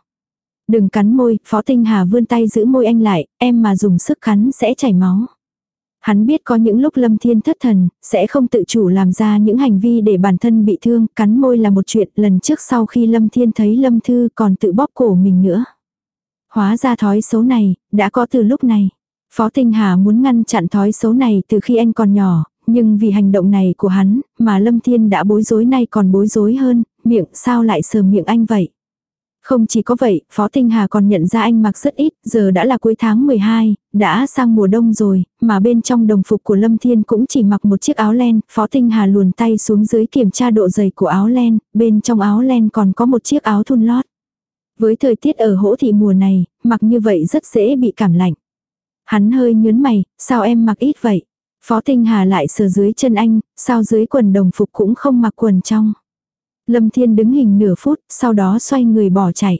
Đừng cắn môi, Phó Tinh Hà vươn tay giữ môi anh lại, em mà dùng sức cắn sẽ chảy máu. Hắn biết có những lúc Lâm Thiên thất thần, sẽ không tự chủ làm ra những hành vi để bản thân bị thương, cắn môi là một chuyện, lần trước sau khi Lâm Thiên thấy Lâm Thư còn tự bóp cổ mình nữa. Hóa ra thói xấu này, đã có từ lúc này. Phó Tinh Hà muốn ngăn chặn thói xấu này từ khi anh còn nhỏ, nhưng vì hành động này của hắn, mà Lâm Thiên đã bối rối nay còn bối rối hơn, miệng sao lại sờ miệng anh vậy. Không chỉ có vậy, Phó Tinh Hà còn nhận ra anh mặc rất ít, giờ đã là cuối tháng 12, đã sang mùa đông rồi, mà bên trong đồng phục của Lâm Thiên cũng chỉ mặc một chiếc áo len, Phó Tinh Hà luồn tay xuống dưới kiểm tra độ dày của áo len, bên trong áo len còn có một chiếc áo thun lót. Với thời tiết ở hỗ thị mùa này, mặc như vậy rất dễ bị cảm lạnh. Hắn hơi nhớn mày, sao em mặc ít vậy? Phó Tinh Hà lại sờ dưới chân anh, sao dưới quần đồng phục cũng không mặc quần trong. Lâm Thiên đứng hình nửa phút, sau đó xoay người bỏ chạy.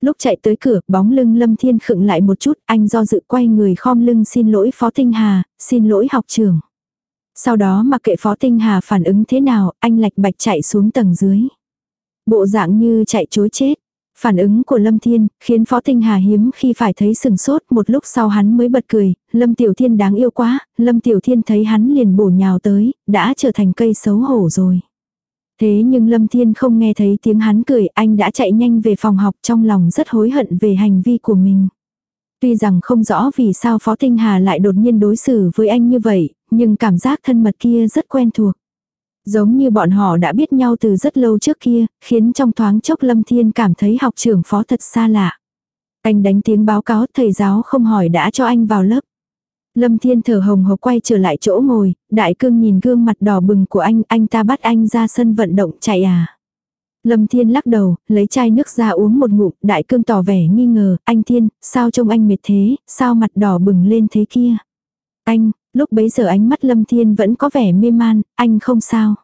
Lúc chạy tới cửa, bóng lưng Lâm Thiên khựng lại một chút, anh do dự quay người khom lưng xin lỗi Phó Tinh Hà, xin lỗi học trường. Sau đó mặc kệ Phó Tinh Hà phản ứng thế nào, anh lạch bạch chạy xuống tầng dưới. Bộ dạng như chạy chối chết. Phản ứng của Lâm Thiên, khiến Phó Tinh Hà hiếm khi phải thấy sừng sốt, một lúc sau hắn mới bật cười, Lâm Tiểu Thiên đáng yêu quá, Lâm Tiểu Thiên thấy hắn liền bổ nhào tới, đã trở thành cây xấu hổ rồi. Thế nhưng Lâm Thiên không nghe thấy tiếng hắn cười, anh đã chạy nhanh về phòng học trong lòng rất hối hận về hành vi của mình. Tuy rằng không rõ vì sao Phó Tinh Hà lại đột nhiên đối xử với anh như vậy, nhưng cảm giác thân mật kia rất quen thuộc. Giống như bọn họ đã biết nhau từ rất lâu trước kia, khiến trong thoáng chốc Lâm Thiên cảm thấy học trưởng phó thật xa lạ. Anh đánh tiếng báo cáo thầy giáo không hỏi đã cho anh vào lớp. Lâm Thiên thở hồng hộc quay trở lại chỗ ngồi, đại cương nhìn gương mặt đỏ bừng của anh, anh ta bắt anh ra sân vận động chạy à. Lâm Thiên lắc đầu, lấy chai nước ra uống một ngụm, đại cương tỏ vẻ nghi ngờ, anh Thiên, sao trông anh mệt thế, sao mặt đỏ bừng lên thế kia. Anh, lúc bấy giờ ánh mắt Lâm Thiên vẫn có vẻ mê man, anh không sao.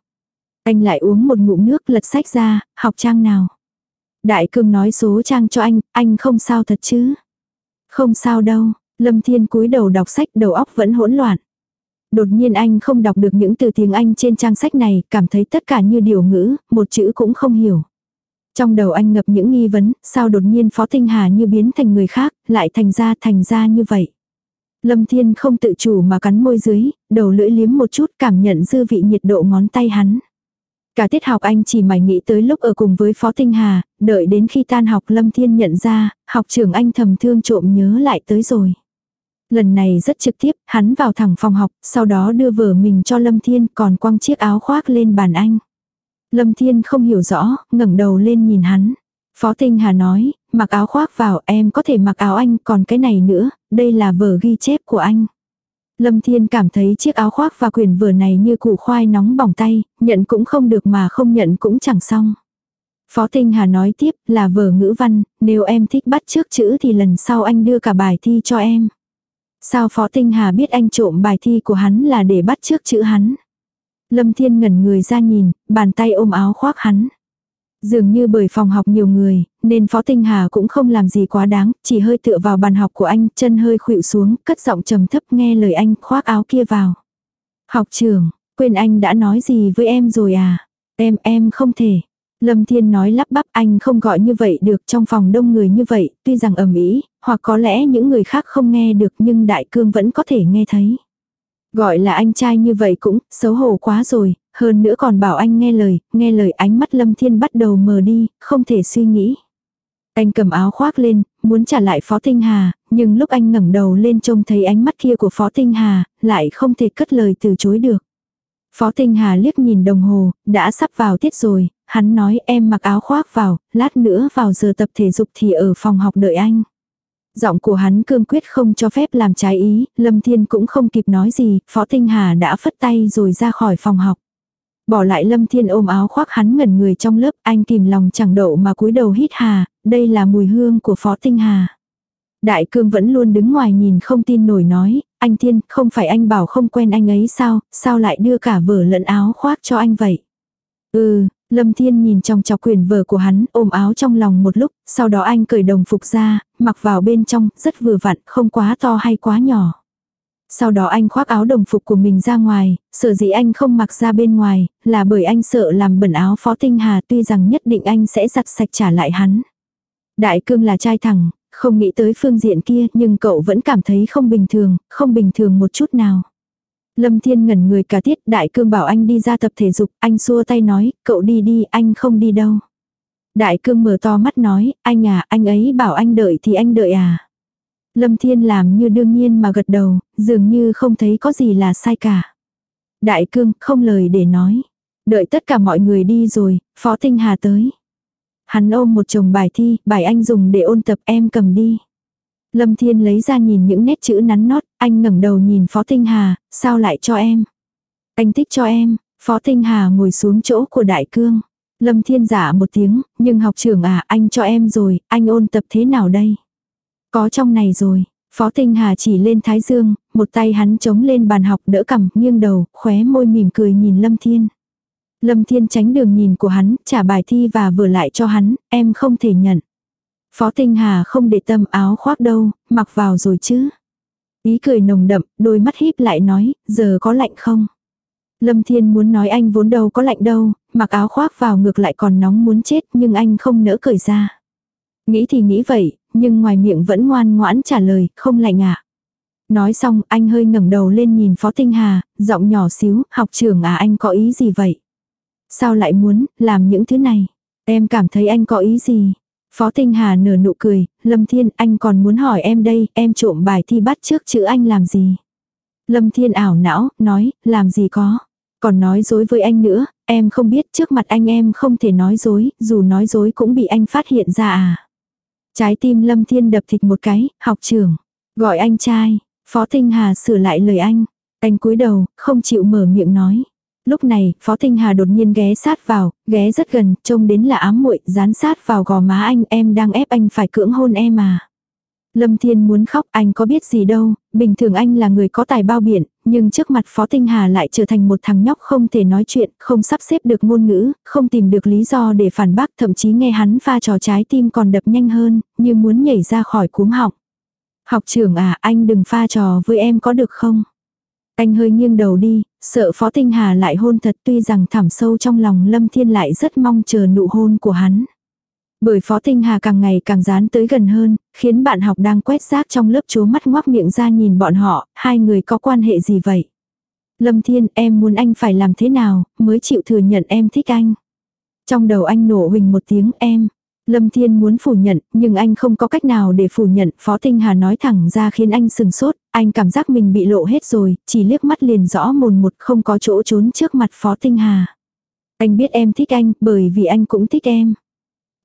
Anh lại uống một ngụm nước lật sách ra, học trang nào. Đại cương nói số trang cho anh, anh không sao thật chứ. Không sao đâu, Lâm Thiên cúi đầu đọc sách đầu óc vẫn hỗn loạn. Đột nhiên anh không đọc được những từ tiếng Anh trên trang sách này, cảm thấy tất cả như điều ngữ, một chữ cũng không hiểu. Trong đầu anh ngập những nghi vấn, sao đột nhiên Phó Tinh Hà như biến thành người khác, lại thành ra thành ra như vậy. Lâm Thiên không tự chủ mà cắn môi dưới, đầu lưỡi liếm một chút cảm nhận dư vị nhiệt độ ngón tay hắn. Cả tiết học anh chỉ mải nghĩ tới lúc ở cùng với Phó Tinh Hà, đợi đến khi tan học Lâm Thiên nhận ra, học trưởng anh thầm thương trộm nhớ lại tới rồi. Lần này rất trực tiếp, hắn vào thẳng phòng học, sau đó đưa vở mình cho Lâm Thiên còn quăng chiếc áo khoác lên bàn anh. Lâm Thiên không hiểu rõ, ngẩng đầu lên nhìn hắn. Phó Tinh Hà nói, mặc áo khoác vào em có thể mặc áo anh, còn cái này nữa, đây là vở ghi chép của anh. Lâm Thiên cảm thấy chiếc áo khoác và quyển vở này như củ khoai nóng bỏng tay, nhận cũng không được mà không nhận cũng chẳng xong. Phó Tinh Hà nói tiếp là vở ngữ văn, nếu em thích bắt trước chữ thì lần sau anh đưa cả bài thi cho em. Sao Phó Tinh Hà biết anh trộm bài thi của hắn là để bắt trước chữ hắn. Lâm Thiên ngẩn người ra nhìn, bàn tay ôm áo khoác hắn. Dường như bởi phòng học nhiều người, nên Phó Tinh Hà cũng không làm gì quá đáng, chỉ hơi tựa vào bàn học của anh, chân hơi khuỵu xuống, cất giọng trầm thấp nghe lời anh khoác áo kia vào. Học trưởng quên anh đã nói gì với em rồi à? Em, em không thể. Lâm Thiên nói lắp bắp anh không gọi như vậy được trong phòng đông người như vậy, tuy rằng ầm ĩ, hoặc có lẽ những người khác không nghe được nhưng đại cương vẫn có thể nghe thấy. Gọi là anh trai như vậy cũng xấu hổ quá rồi, hơn nữa còn bảo anh nghe lời, nghe lời ánh mắt Lâm Thiên bắt đầu mờ đi, không thể suy nghĩ. Anh cầm áo khoác lên, muốn trả lại Phó Tinh Hà, nhưng lúc anh ngẩng đầu lên trông thấy ánh mắt kia của Phó Tinh Hà, lại không thể cất lời từ chối được. Phó Tinh Hà liếc nhìn đồng hồ, đã sắp vào tiết rồi, hắn nói em mặc áo khoác vào, lát nữa vào giờ tập thể dục thì ở phòng học đợi anh. Giọng của hắn cương quyết không cho phép làm trái ý, Lâm Thiên cũng không kịp nói gì, Phó Tinh Hà đã phất tay rồi ra khỏi phòng học. Bỏ lại Lâm Thiên ôm áo khoác hắn ngẩn người trong lớp, anh kìm lòng chẳng đậu mà cúi đầu hít hà, đây là mùi hương của Phó Tinh Hà. Đại cương vẫn luôn đứng ngoài nhìn không tin nổi nói, anh Thiên, không phải anh bảo không quen anh ấy sao, sao lại đưa cả vở lẫn áo khoác cho anh vậy? Ừ, Lâm Thiên nhìn trong chọc quyền vở của hắn, ôm áo trong lòng một lúc, sau đó anh cởi đồng phục ra, mặc vào bên trong, rất vừa vặn, không quá to hay quá nhỏ. Sau đó anh khoác áo đồng phục của mình ra ngoài, sợ dĩ anh không mặc ra bên ngoài, là bởi anh sợ làm bẩn áo Phó Tinh Hà tuy rằng nhất định anh sẽ giặt sạch trả lại hắn. Đại cương là trai thẳng, không nghĩ tới phương diện kia nhưng cậu vẫn cảm thấy không bình thường, không bình thường một chút nào. Lâm Thiên ngẩn người cả tiết đại cương bảo anh đi ra tập thể dục, anh xua tay nói, cậu đi đi, anh không đi đâu. Đại cương mở to mắt nói, anh à, anh ấy bảo anh đợi thì anh đợi à. Lâm Thiên làm như đương nhiên mà gật đầu, dường như không thấy có gì là sai cả. Đại cương không lời để nói. Đợi tất cả mọi người đi rồi, Phó Tinh Hà tới. Hắn ôm một chồng bài thi, bài anh dùng để ôn tập em cầm đi. Lâm Thiên lấy ra nhìn những nét chữ nắn nót, anh ngẩng đầu nhìn Phó Tinh Hà, sao lại cho em? Anh thích cho em, Phó Tinh Hà ngồi xuống chỗ của Đại Cương. Lâm Thiên giả một tiếng, nhưng học trưởng à, anh cho em rồi, anh ôn tập thế nào đây? Có trong này rồi, Phó Tinh Hà chỉ lên Thái Dương, một tay hắn chống lên bàn học đỡ cằm, nghiêng đầu, khóe môi mỉm cười nhìn Lâm Thiên. Lâm Thiên tránh đường nhìn của hắn, trả bài thi và vừa lại cho hắn, em không thể nhận. Phó Tinh Hà không để tâm áo khoác đâu, mặc vào rồi chứ. Ý cười nồng đậm, đôi mắt híp lại nói, giờ có lạnh không? Lâm Thiên muốn nói anh vốn đâu có lạnh đâu, mặc áo khoác vào ngược lại còn nóng muốn chết nhưng anh không nỡ cởi ra. Nghĩ thì nghĩ vậy, nhưng ngoài miệng vẫn ngoan ngoãn trả lời, không lạnh ạ. À. Nói xong anh hơi ngẩng đầu lên nhìn Phó Tinh Hà, giọng nhỏ xíu, học trưởng à anh có ý gì vậy? Sao lại muốn, làm những thứ này? Em cảm thấy anh có ý gì? Phó Tinh Hà nở nụ cười, Lâm Thiên anh còn muốn hỏi em đây, em trộm bài thi bắt trước chữ anh làm gì? Lâm Thiên ảo não, nói, làm gì có. Còn nói dối với anh nữa, em không biết trước mặt anh em không thể nói dối, dù nói dối cũng bị anh phát hiện ra à. Trái tim Lâm Thiên đập thịt một cái, học trưởng. Gọi anh trai, Phó Tinh Hà sửa lại lời anh. Anh cúi đầu, không chịu mở miệng nói. Lúc này, Phó Tinh Hà đột nhiên ghé sát vào, ghé rất gần, trông đến là ám muội dán sát vào gò má anh, em đang ép anh phải cưỡng hôn em à. Lâm Thiên muốn khóc, anh có biết gì đâu, bình thường anh là người có tài bao biện, nhưng trước mặt Phó Tinh Hà lại trở thành một thằng nhóc không thể nói chuyện, không sắp xếp được ngôn ngữ, không tìm được lý do để phản bác, thậm chí nghe hắn pha trò trái tim còn đập nhanh hơn, như muốn nhảy ra khỏi cuống họng. Học trưởng à, anh đừng pha trò với em có được không? Anh hơi nghiêng đầu đi, sợ Phó Tinh Hà lại hôn thật tuy rằng thẳm sâu trong lòng Lâm Thiên lại rất mong chờ nụ hôn của hắn. Bởi Phó Tinh Hà càng ngày càng dán tới gần hơn, khiến bạn học đang quét rác trong lớp chố mắt ngoác miệng ra nhìn bọn họ, hai người có quan hệ gì vậy? Lâm Thiên, em muốn anh phải làm thế nào, mới chịu thừa nhận em thích anh. Trong đầu anh nổ huỳnh một tiếng em. Lâm Thiên muốn phủ nhận, nhưng anh không có cách nào để phủ nhận, Phó Tinh Hà nói thẳng ra khiến anh sừng sốt, anh cảm giác mình bị lộ hết rồi, chỉ liếc mắt liền rõ mồn một không có chỗ trốn trước mặt Phó Tinh Hà. Anh biết em thích anh, bởi vì anh cũng thích em.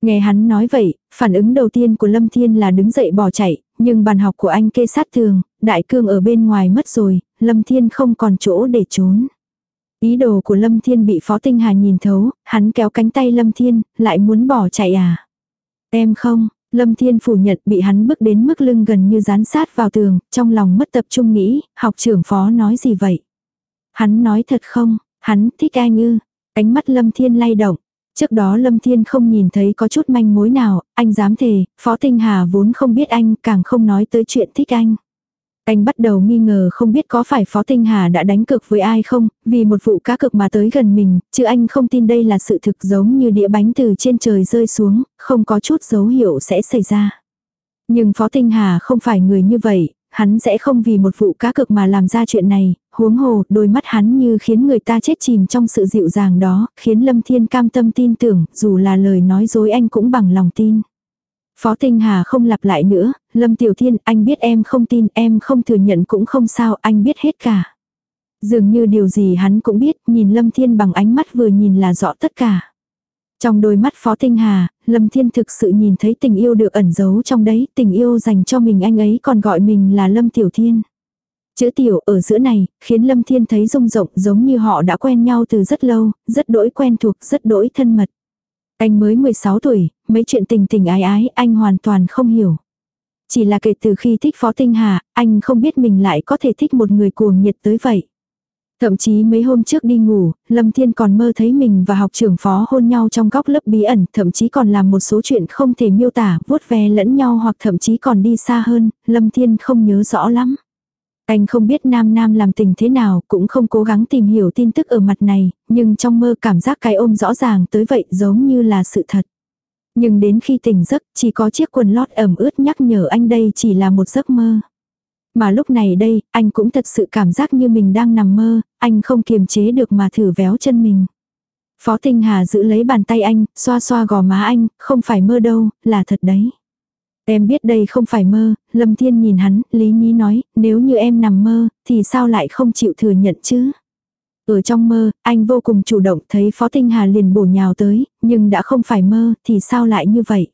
Nghe hắn nói vậy, phản ứng đầu tiên của Lâm Thiên là đứng dậy bỏ chạy, nhưng bàn học của anh kê sát tường, đại cương ở bên ngoài mất rồi, Lâm Thiên không còn chỗ để trốn. Ý đồ của Lâm Thiên bị Phó Tinh Hà nhìn thấu, hắn kéo cánh tay Lâm Thiên, lại muốn bỏ chạy à. Em không, Lâm Thiên phủ nhận bị hắn bước đến mức lưng gần như dán sát vào tường, trong lòng mất tập trung nghĩ, học trưởng phó nói gì vậy? Hắn nói thật không, hắn thích anh ư, ánh mắt Lâm Thiên lay động. Trước đó Lâm Thiên không nhìn thấy có chút manh mối nào, anh dám thề, Phó Tinh Hà vốn không biết anh, càng không nói tới chuyện thích anh. Anh bắt đầu nghi ngờ không biết có phải Phó Tinh Hà đã đánh cược với ai không, vì một vụ cá cược mà tới gần mình, chứ anh không tin đây là sự thực giống như đĩa bánh từ trên trời rơi xuống, không có chút dấu hiệu sẽ xảy ra. Nhưng Phó Tinh Hà không phải người như vậy, hắn sẽ không vì một vụ cá cược mà làm ra chuyện này, huống hồ, đôi mắt hắn như khiến người ta chết chìm trong sự dịu dàng đó, khiến Lâm Thiên cam tâm tin tưởng, dù là lời nói dối anh cũng bằng lòng tin. Phó Tinh Hà không lặp lại nữa, Lâm Tiểu Thiên, anh biết em không tin, em không thừa nhận cũng không sao, anh biết hết cả. Dường như điều gì hắn cũng biết, nhìn Lâm Thiên bằng ánh mắt vừa nhìn là rõ tất cả. Trong đôi mắt Phó Tinh Hà, Lâm Thiên thực sự nhìn thấy tình yêu được ẩn giấu trong đấy, tình yêu dành cho mình anh ấy còn gọi mình là Lâm Tiểu Thiên. Chữ tiểu ở giữa này, khiến Lâm Thiên thấy rung rộng giống như họ đã quen nhau từ rất lâu, rất đỗi quen thuộc, rất đỗi thân mật. Anh mới 16 tuổi, mấy chuyện tình tình ái ái anh hoàn toàn không hiểu. Chỉ là kể từ khi thích Phó Tinh Hà, anh không biết mình lại có thể thích một người cuồng nhiệt tới vậy. Thậm chí mấy hôm trước đi ngủ, Lâm Thiên còn mơ thấy mình và học trưởng phó hôn nhau trong góc lớp bí ẩn, thậm chí còn làm một số chuyện không thể miêu tả, vuốt ve lẫn nhau hoặc thậm chí còn đi xa hơn, Lâm Thiên không nhớ rõ lắm. Anh không biết nam nam làm tình thế nào, cũng không cố gắng tìm hiểu tin tức ở mặt này, nhưng trong mơ cảm giác cái ôm rõ ràng tới vậy giống như là sự thật. Nhưng đến khi tỉnh giấc, chỉ có chiếc quần lót ẩm ướt nhắc nhở anh đây chỉ là một giấc mơ. Mà lúc này đây, anh cũng thật sự cảm giác như mình đang nằm mơ, anh không kiềm chế được mà thử véo chân mình. Phó Tinh Hà giữ lấy bàn tay anh, xoa xoa gò má anh, không phải mơ đâu, là thật đấy. Em biết đây không phải mơ, Lâm Thiên nhìn hắn, Lý Nhí nói, nếu như em nằm mơ, thì sao lại không chịu thừa nhận chứ? Ở trong mơ, anh vô cùng chủ động thấy Phó Tinh Hà liền bổ nhào tới, nhưng đã không phải mơ, thì sao lại như vậy?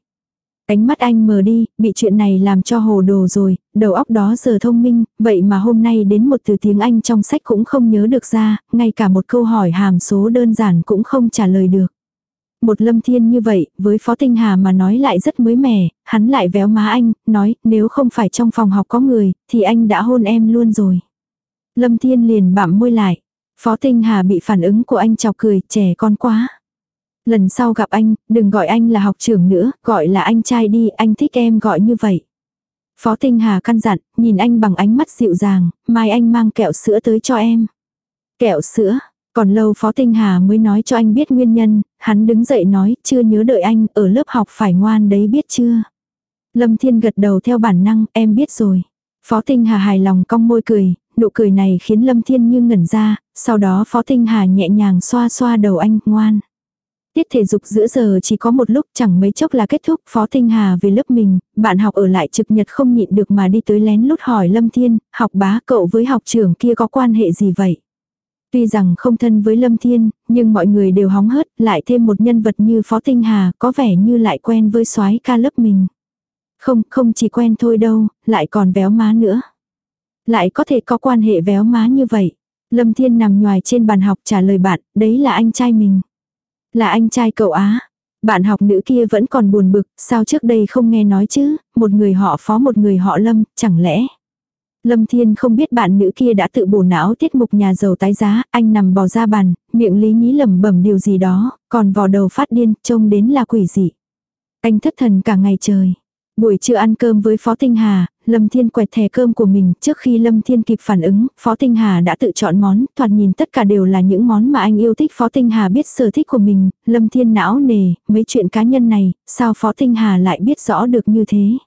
Ánh mắt anh mờ đi, bị chuyện này làm cho hồ đồ rồi, đầu óc đó giờ thông minh, vậy mà hôm nay đến một từ tiếng Anh trong sách cũng không nhớ được ra, ngay cả một câu hỏi hàm số đơn giản cũng không trả lời được. Một lâm thiên như vậy, với Phó Tinh Hà mà nói lại rất mới mẻ, hắn lại véo má anh, nói nếu không phải trong phòng học có người, thì anh đã hôn em luôn rồi. Lâm Thiên liền bặm môi lại. Phó Tinh Hà bị phản ứng của anh chọc cười, trẻ con quá. Lần sau gặp anh, đừng gọi anh là học trưởng nữa, gọi là anh trai đi, anh thích em gọi như vậy. Phó Tinh Hà căn dặn, nhìn anh bằng ánh mắt dịu dàng, mai anh mang kẹo sữa tới cho em. Kẹo sữa, còn lâu Phó Tinh Hà mới nói cho anh biết nguyên nhân, hắn đứng dậy nói, chưa nhớ đợi anh, ở lớp học phải ngoan đấy biết chưa. Lâm Thiên gật đầu theo bản năng, em biết rồi. Phó Tinh Hà hài lòng cong môi cười, nụ cười này khiến Lâm Thiên như ngẩn ra, sau đó Phó Tinh Hà nhẹ nhàng xoa xoa đầu anh, ngoan. Tiết thể dục giữa giờ chỉ có một lúc chẳng mấy chốc là kết thúc Phó Tinh Hà về lớp mình, bạn học ở lại trực nhật không nhịn được mà đi tới lén lút hỏi Lâm Thiên, học bá cậu với học trưởng kia có quan hệ gì vậy? Tuy rằng không thân với Lâm Thiên, nhưng mọi người đều hóng hớt, lại thêm một nhân vật như Phó Tinh Hà có vẻ như lại quen với soái ca lớp mình. Không, không chỉ quen thôi đâu, lại còn véo má nữa. Lại có thể có quan hệ véo má như vậy. Lâm Thiên nằm ngoài trên bàn học trả lời bạn, đấy là anh trai mình. Là anh trai cậu á. Bạn học nữ kia vẫn còn buồn bực, sao trước đây không nghe nói chứ, một người họ phó một người họ lâm, chẳng lẽ. Lâm Thiên không biết bạn nữ kia đã tự bổ não tiết mục nhà giàu tái giá, anh nằm bò ra bàn, miệng lý nhí lẩm bẩm điều gì đó, còn vò đầu phát điên, trông đến là quỷ dị. Anh thất thần cả ngày trời. Buổi trưa ăn cơm với Phó Tinh Hà, Lâm Thiên quẹt thẻ cơm của mình, trước khi Lâm Thiên kịp phản ứng, Phó Tinh Hà đã tự chọn món, thoạt nhìn tất cả đều là những món mà anh yêu thích. Phó Tinh Hà biết sở thích của mình, Lâm Thiên não nề, mấy chuyện cá nhân này, sao Phó Tinh Hà lại biết rõ được như thế.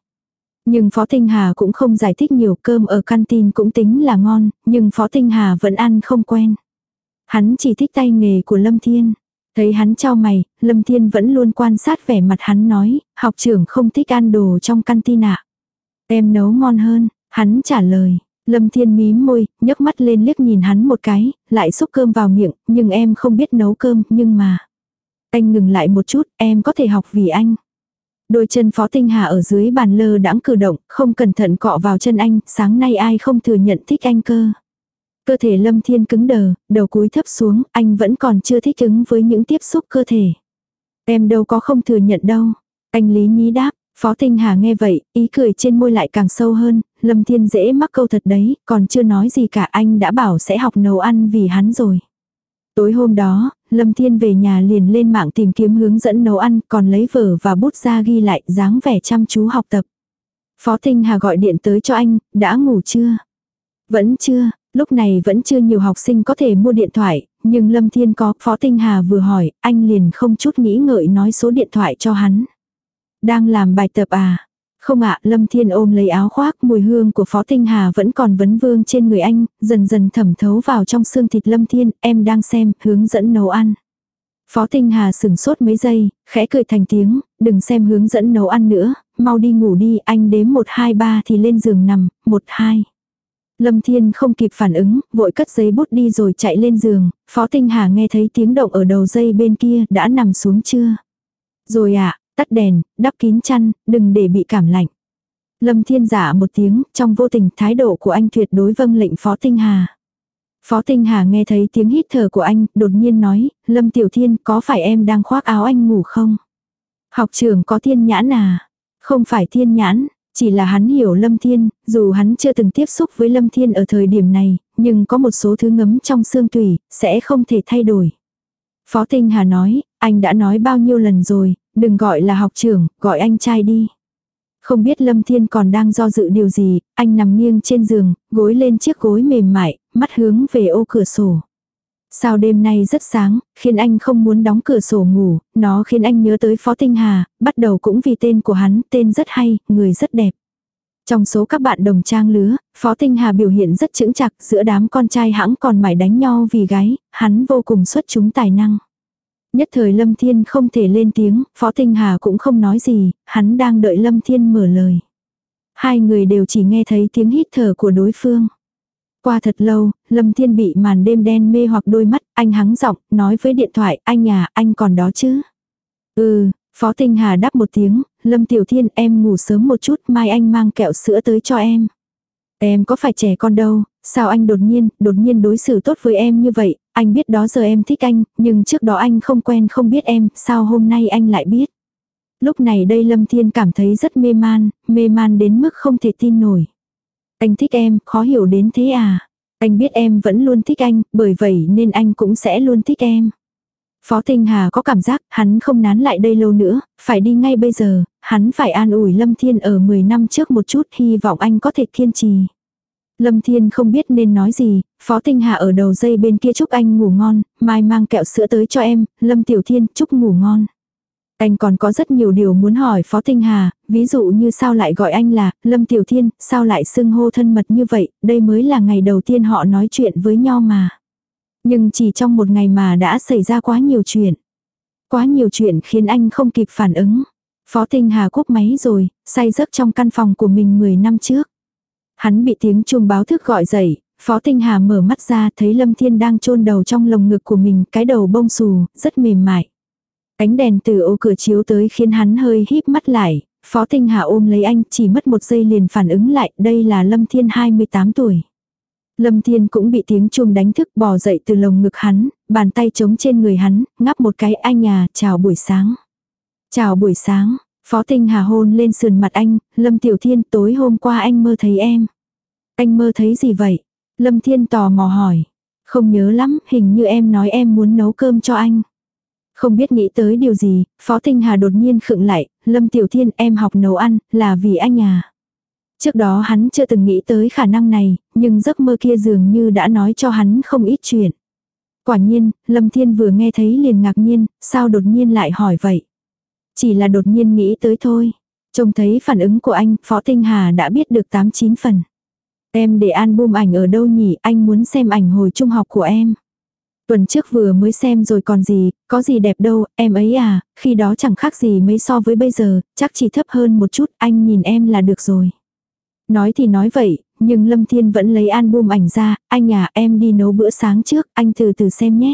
Nhưng Phó Tinh Hà cũng không giải thích nhiều cơm ở canteen cũng tính là ngon, nhưng Phó Tinh Hà vẫn ăn không quen. Hắn chỉ thích tay nghề của Lâm Thiên. Thấy hắn trao mày, Lâm Thiên vẫn luôn quan sát vẻ mặt hắn nói, học trưởng không thích ăn đồ trong canteen ạ. Em nấu ngon hơn, hắn trả lời. Lâm Thiên mím môi, nhấc mắt lên liếc nhìn hắn một cái, lại xúc cơm vào miệng, nhưng em không biết nấu cơm, nhưng mà. Anh ngừng lại một chút, em có thể học vì anh. Đôi chân Phó Tinh Hà ở dưới bàn lơ đãng cử động, không cẩn thận cọ vào chân anh, sáng nay ai không thừa nhận thích anh cơ. Cơ thể Lâm Thiên cứng đờ, đầu cúi thấp xuống, anh vẫn còn chưa thích ứng với những tiếp xúc cơ thể. Em đâu có không thừa nhận đâu. Anh Lý Nhí đáp, Phó Tinh Hà nghe vậy, ý cười trên môi lại càng sâu hơn, Lâm Thiên dễ mắc câu thật đấy, còn chưa nói gì cả anh đã bảo sẽ học nấu ăn vì hắn rồi. Tối hôm đó, Lâm Thiên về nhà liền lên mạng tìm kiếm hướng dẫn nấu ăn, còn lấy vở và bút ra ghi lại dáng vẻ chăm chú học tập. Phó Tinh Hà gọi điện tới cho anh, đã ngủ chưa? Vẫn chưa, lúc này vẫn chưa nhiều học sinh có thể mua điện thoại, nhưng Lâm Thiên có, Phó Tinh Hà vừa hỏi, anh liền không chút nghĩ ngợi nói số điện thoại cho hắn. Đang làm bài tập à? Không ạ, Lâm Thiên ôm lấy áo khoác, mùi hương của Phó Tinh Hà vẫn còn vấn vương trên người anh, dần dần thẩm thấu vào trong xương thịt Lâm Thiên, em đang xem, hướng dẫn nấu ăn. Phó Tinh Hà sừng sốt mấy giây, khẽ cười thành tiếng, đừng xem hướng dẫn nấu ăn nữa, mau đi ngủ đi, anh đếm 1 2 3 thì lên giường nằm, 1 2. Lâm Thiên không kịp phản ứng, vội cất giấy bút đi rồi chạy lên giường, Phó Tinh Hà nghe thấy tiếng động ở đầu dây bên kia, đã nằm xuống chưa? Rồi ạ, à, tắt đèn, đắp kín chăn, đừng để bị cảm lạnh. Lâm Thiên giả một tiếng, trong vô tình thái độ của anh tuyệt đối vâng lệnh Phó Tinh Hà. Phó Tinh Hà nghe thấy tiếng hít thở của anh, đột nhiên nói, Lâm Tiểu Thiên có phải em đang khoác áo anh ngủ không? Học trưởng có thiên nhãn à? Không phải thiên nhãn, chỉ là hắn hiểu Lâm Thiên, dù hắn chưa từng tiếp xúc với Lâm Thiên ở thời điểm này, nhưng có một số thứ ngấm trong xương tủy, sẽ không thể thay đổi. Phó Tinh Hà nói, anh đã nói bao nhiêu lần rồi, đừng gọi là học trưởng, gọi anh trai đi. Không biết Lâm Thiên còn đang do dự điều gì, anh nằm nghiêng trên giường, gối lên chiếc gối mềm mại, mắt hướng về ô cửa sổ. Sao đêm nay rất sáng, khiến anh không muốn đóng cửa sổ ngủ, nó khiến anh nhớ tới Phó Tinh Hà, bắt đầu cũng vì tên của hắn, tên rất hay, người rất đẹp. Trong số các bạn đồng trang lứa, Phó Tinh Hà biểu hiện rất chững chặt giữa đám con trai hãng còn mải đánh nhau vì gái, hắn vô cùng xuất chúng tài năng. Nhất thời Lâm Thiên không thể lên tiếng, Phó Tinh Hà cũng không nói gì, hắn đang đợi Lâm Thiên mở lời. Hai người đều chỉ nghe thấy tiếng hít thở của đối phương. Qua thật lâu, Lâm Thiên bị màn đêm đen mê hoặc đôi mắt, anh hắng giọng, nói với điện thoại, anh à, anh còn đó chứ? Ừ, Phó Tinh Hà đáp một tiếng, Lâm Tiểu Thiên em ngủ sớm một chút, mai anh mang kẹo sữa tới cho em. Em có phải trẻ con đâu, sao anh đột nhiên, đột nhiên đối xử tốt với em như vậy, anh biết đó giờ em thích anh, nhưng trước đó anh không quen không biết em, sao hôm nay anh lại biết. Lúc này đây Lâm Thiên cảm thấy rất mê man, mê man đến mức không thể tin nổi. Anh thích em, khó hiểu đến thế à. Anh biết em vẫn luôn thích anh, bởi vậy nên anh cũng sẽ luôn thích em. Phó Tinh Hà có cảm giác hắn không nán lại đây lâu nữa, phải đi ngay bây giờ, hắn phải an ủi Lâm Thiên ở 10 năm trước một chút hy vọng anh có thể kiên trì. Lâm Thiên không biết nên nói gì, Phó Tinh Hà ở đầu dây bên kia chúc anh ngủ ngon, mai mang kẹo sữa tới cho em, Lâm Tiểu Thiên chúc ngủ ngon. Anh còn có rất nhiều điều muốn hỏi Phó Tinh Hà, ví dụ như sao lại gọi anh là Lâm Tiểu Thiên, sao lại xưng hô thân mật như vậy, đây mới là ngày đầu tiên họ nói chuyện với nhau mà. Nhưng chỉ trong một ngày mà đã xảy ra quá nhiều chuyện. Quá nhiều chuyện khiến anh không kịp phản ứng. Phó Tinh Hà cúp máy rồi, say giấc trong căn phòng của mình 10 năm trước. Hắn bị tiếng chuông báo thức gọi dậy, Phó Tinh Hà mở mắt ra thấy Lâm Thiên đang chôn đầu trong lồng ngực của mình, cái đầu bông xù, rất mềm mại. Ánh đèn từ ô cửa chiếu tới khiến hắn hơi híp mắt lại, Phó Tinh Hà ôm lấy anh chỉ mất một giây liền phản ứng lại, đây là Lâm Thiên 28 tuổi. Lâm Thiên cũng bị tiếng chuông đánh thức bò dậy từ lồng ngực hắn, bàn tay trống trên người hắn, ngắp một cái anh à, chào buổi sáng. Chào buổi sáng, Phó Tinh Hà hôn lên sườn mặt anh, Lâm Tiểu Thiên tối hôm qua anh mơ thấy em. Anh mơ thấy gì vậy? Lâm Thiên tò mò hỏi. Không nhớ lắm, hình như em nói em muốn nấu cơm cho anh. Không biết nghĩ tới điều gì, Phó Tinh Hà đột nhiên khựng lại, Lâm Tiểu Thiên em học nấu ăn, là vì anh à. Trước đó hắn chưa từng nghĩ tới khả năng này, nhưng giấc mơ kia dường như đã nói cho hắn không ít chuyện. Quả nhiên, Lâm Thiên vừa nghe thấy liền ngạc nhiên, sao đột nhiên lại hỏi vậy. Chỉ là đột nhiên nghĩ tới thôi. Trông thấy phản ứng của anh, Phó Tinh Hà đã biết được 8-9 phần. Em để album ảnh ở đâu nhỉ, anh muốn xem ảnh hồi trung học của em. Tuần trước vừa mới xem rồi còn gì, có gì đẹp đâu, em ấy à, khi đó chẳng khác gì mấy so với bây giờ, chắc chỉ thấp hơn một chút, anh nhìn em là được rồi. Nói thì nói vậy, nhưng Lâm Thiên vẫn lấy album ảnh ra, anh à em đi nấu bữa sáng trước, anh từ từ xem nhé.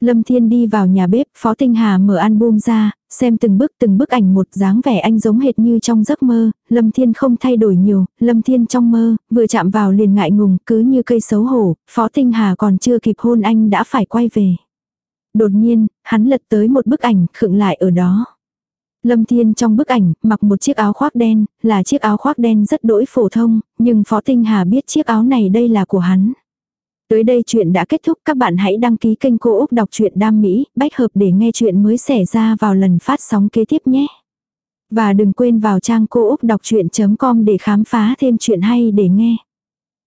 Lâm Thiên đi vào nhà bếp, Phó Tinh Hà mở album ra, xem từng bức từng bức ảnh một dáng vẻ anh giống hệt như trong giấc mơ, Lâm Thiên không thay đổi nhiều, Lâm Thiên trong mơ, vừa chạm vào liền ngại ngùng, cứ như cây xấu hổ, Phó Tinh Hà còn chưa kịp hôn anh đã phải quay về. Đột nhiên, hắn lật tới một bức ảnh, khựng lại ở đó. Lâm Thiên trong bức ảnh, mặc một chiếc áo khoác đen, là chiếc áo khoác đen rất đỗi phổ thông, nhưng Phó Tinh Hà biết chiếc áo này đây là của hắn. Tới đây chuyện đã kết thúc các bạn hãy đăng ký kênh Cô Úc Đọc truyện Đam Mỹ, bách hợp để nghe chuyện mới xảy ra vào lần phát sóng kế tiếp nhé. Và đừng quên vào trang cô úc đọc chuyện.com để khám phá thêm chuyện hay để nghe.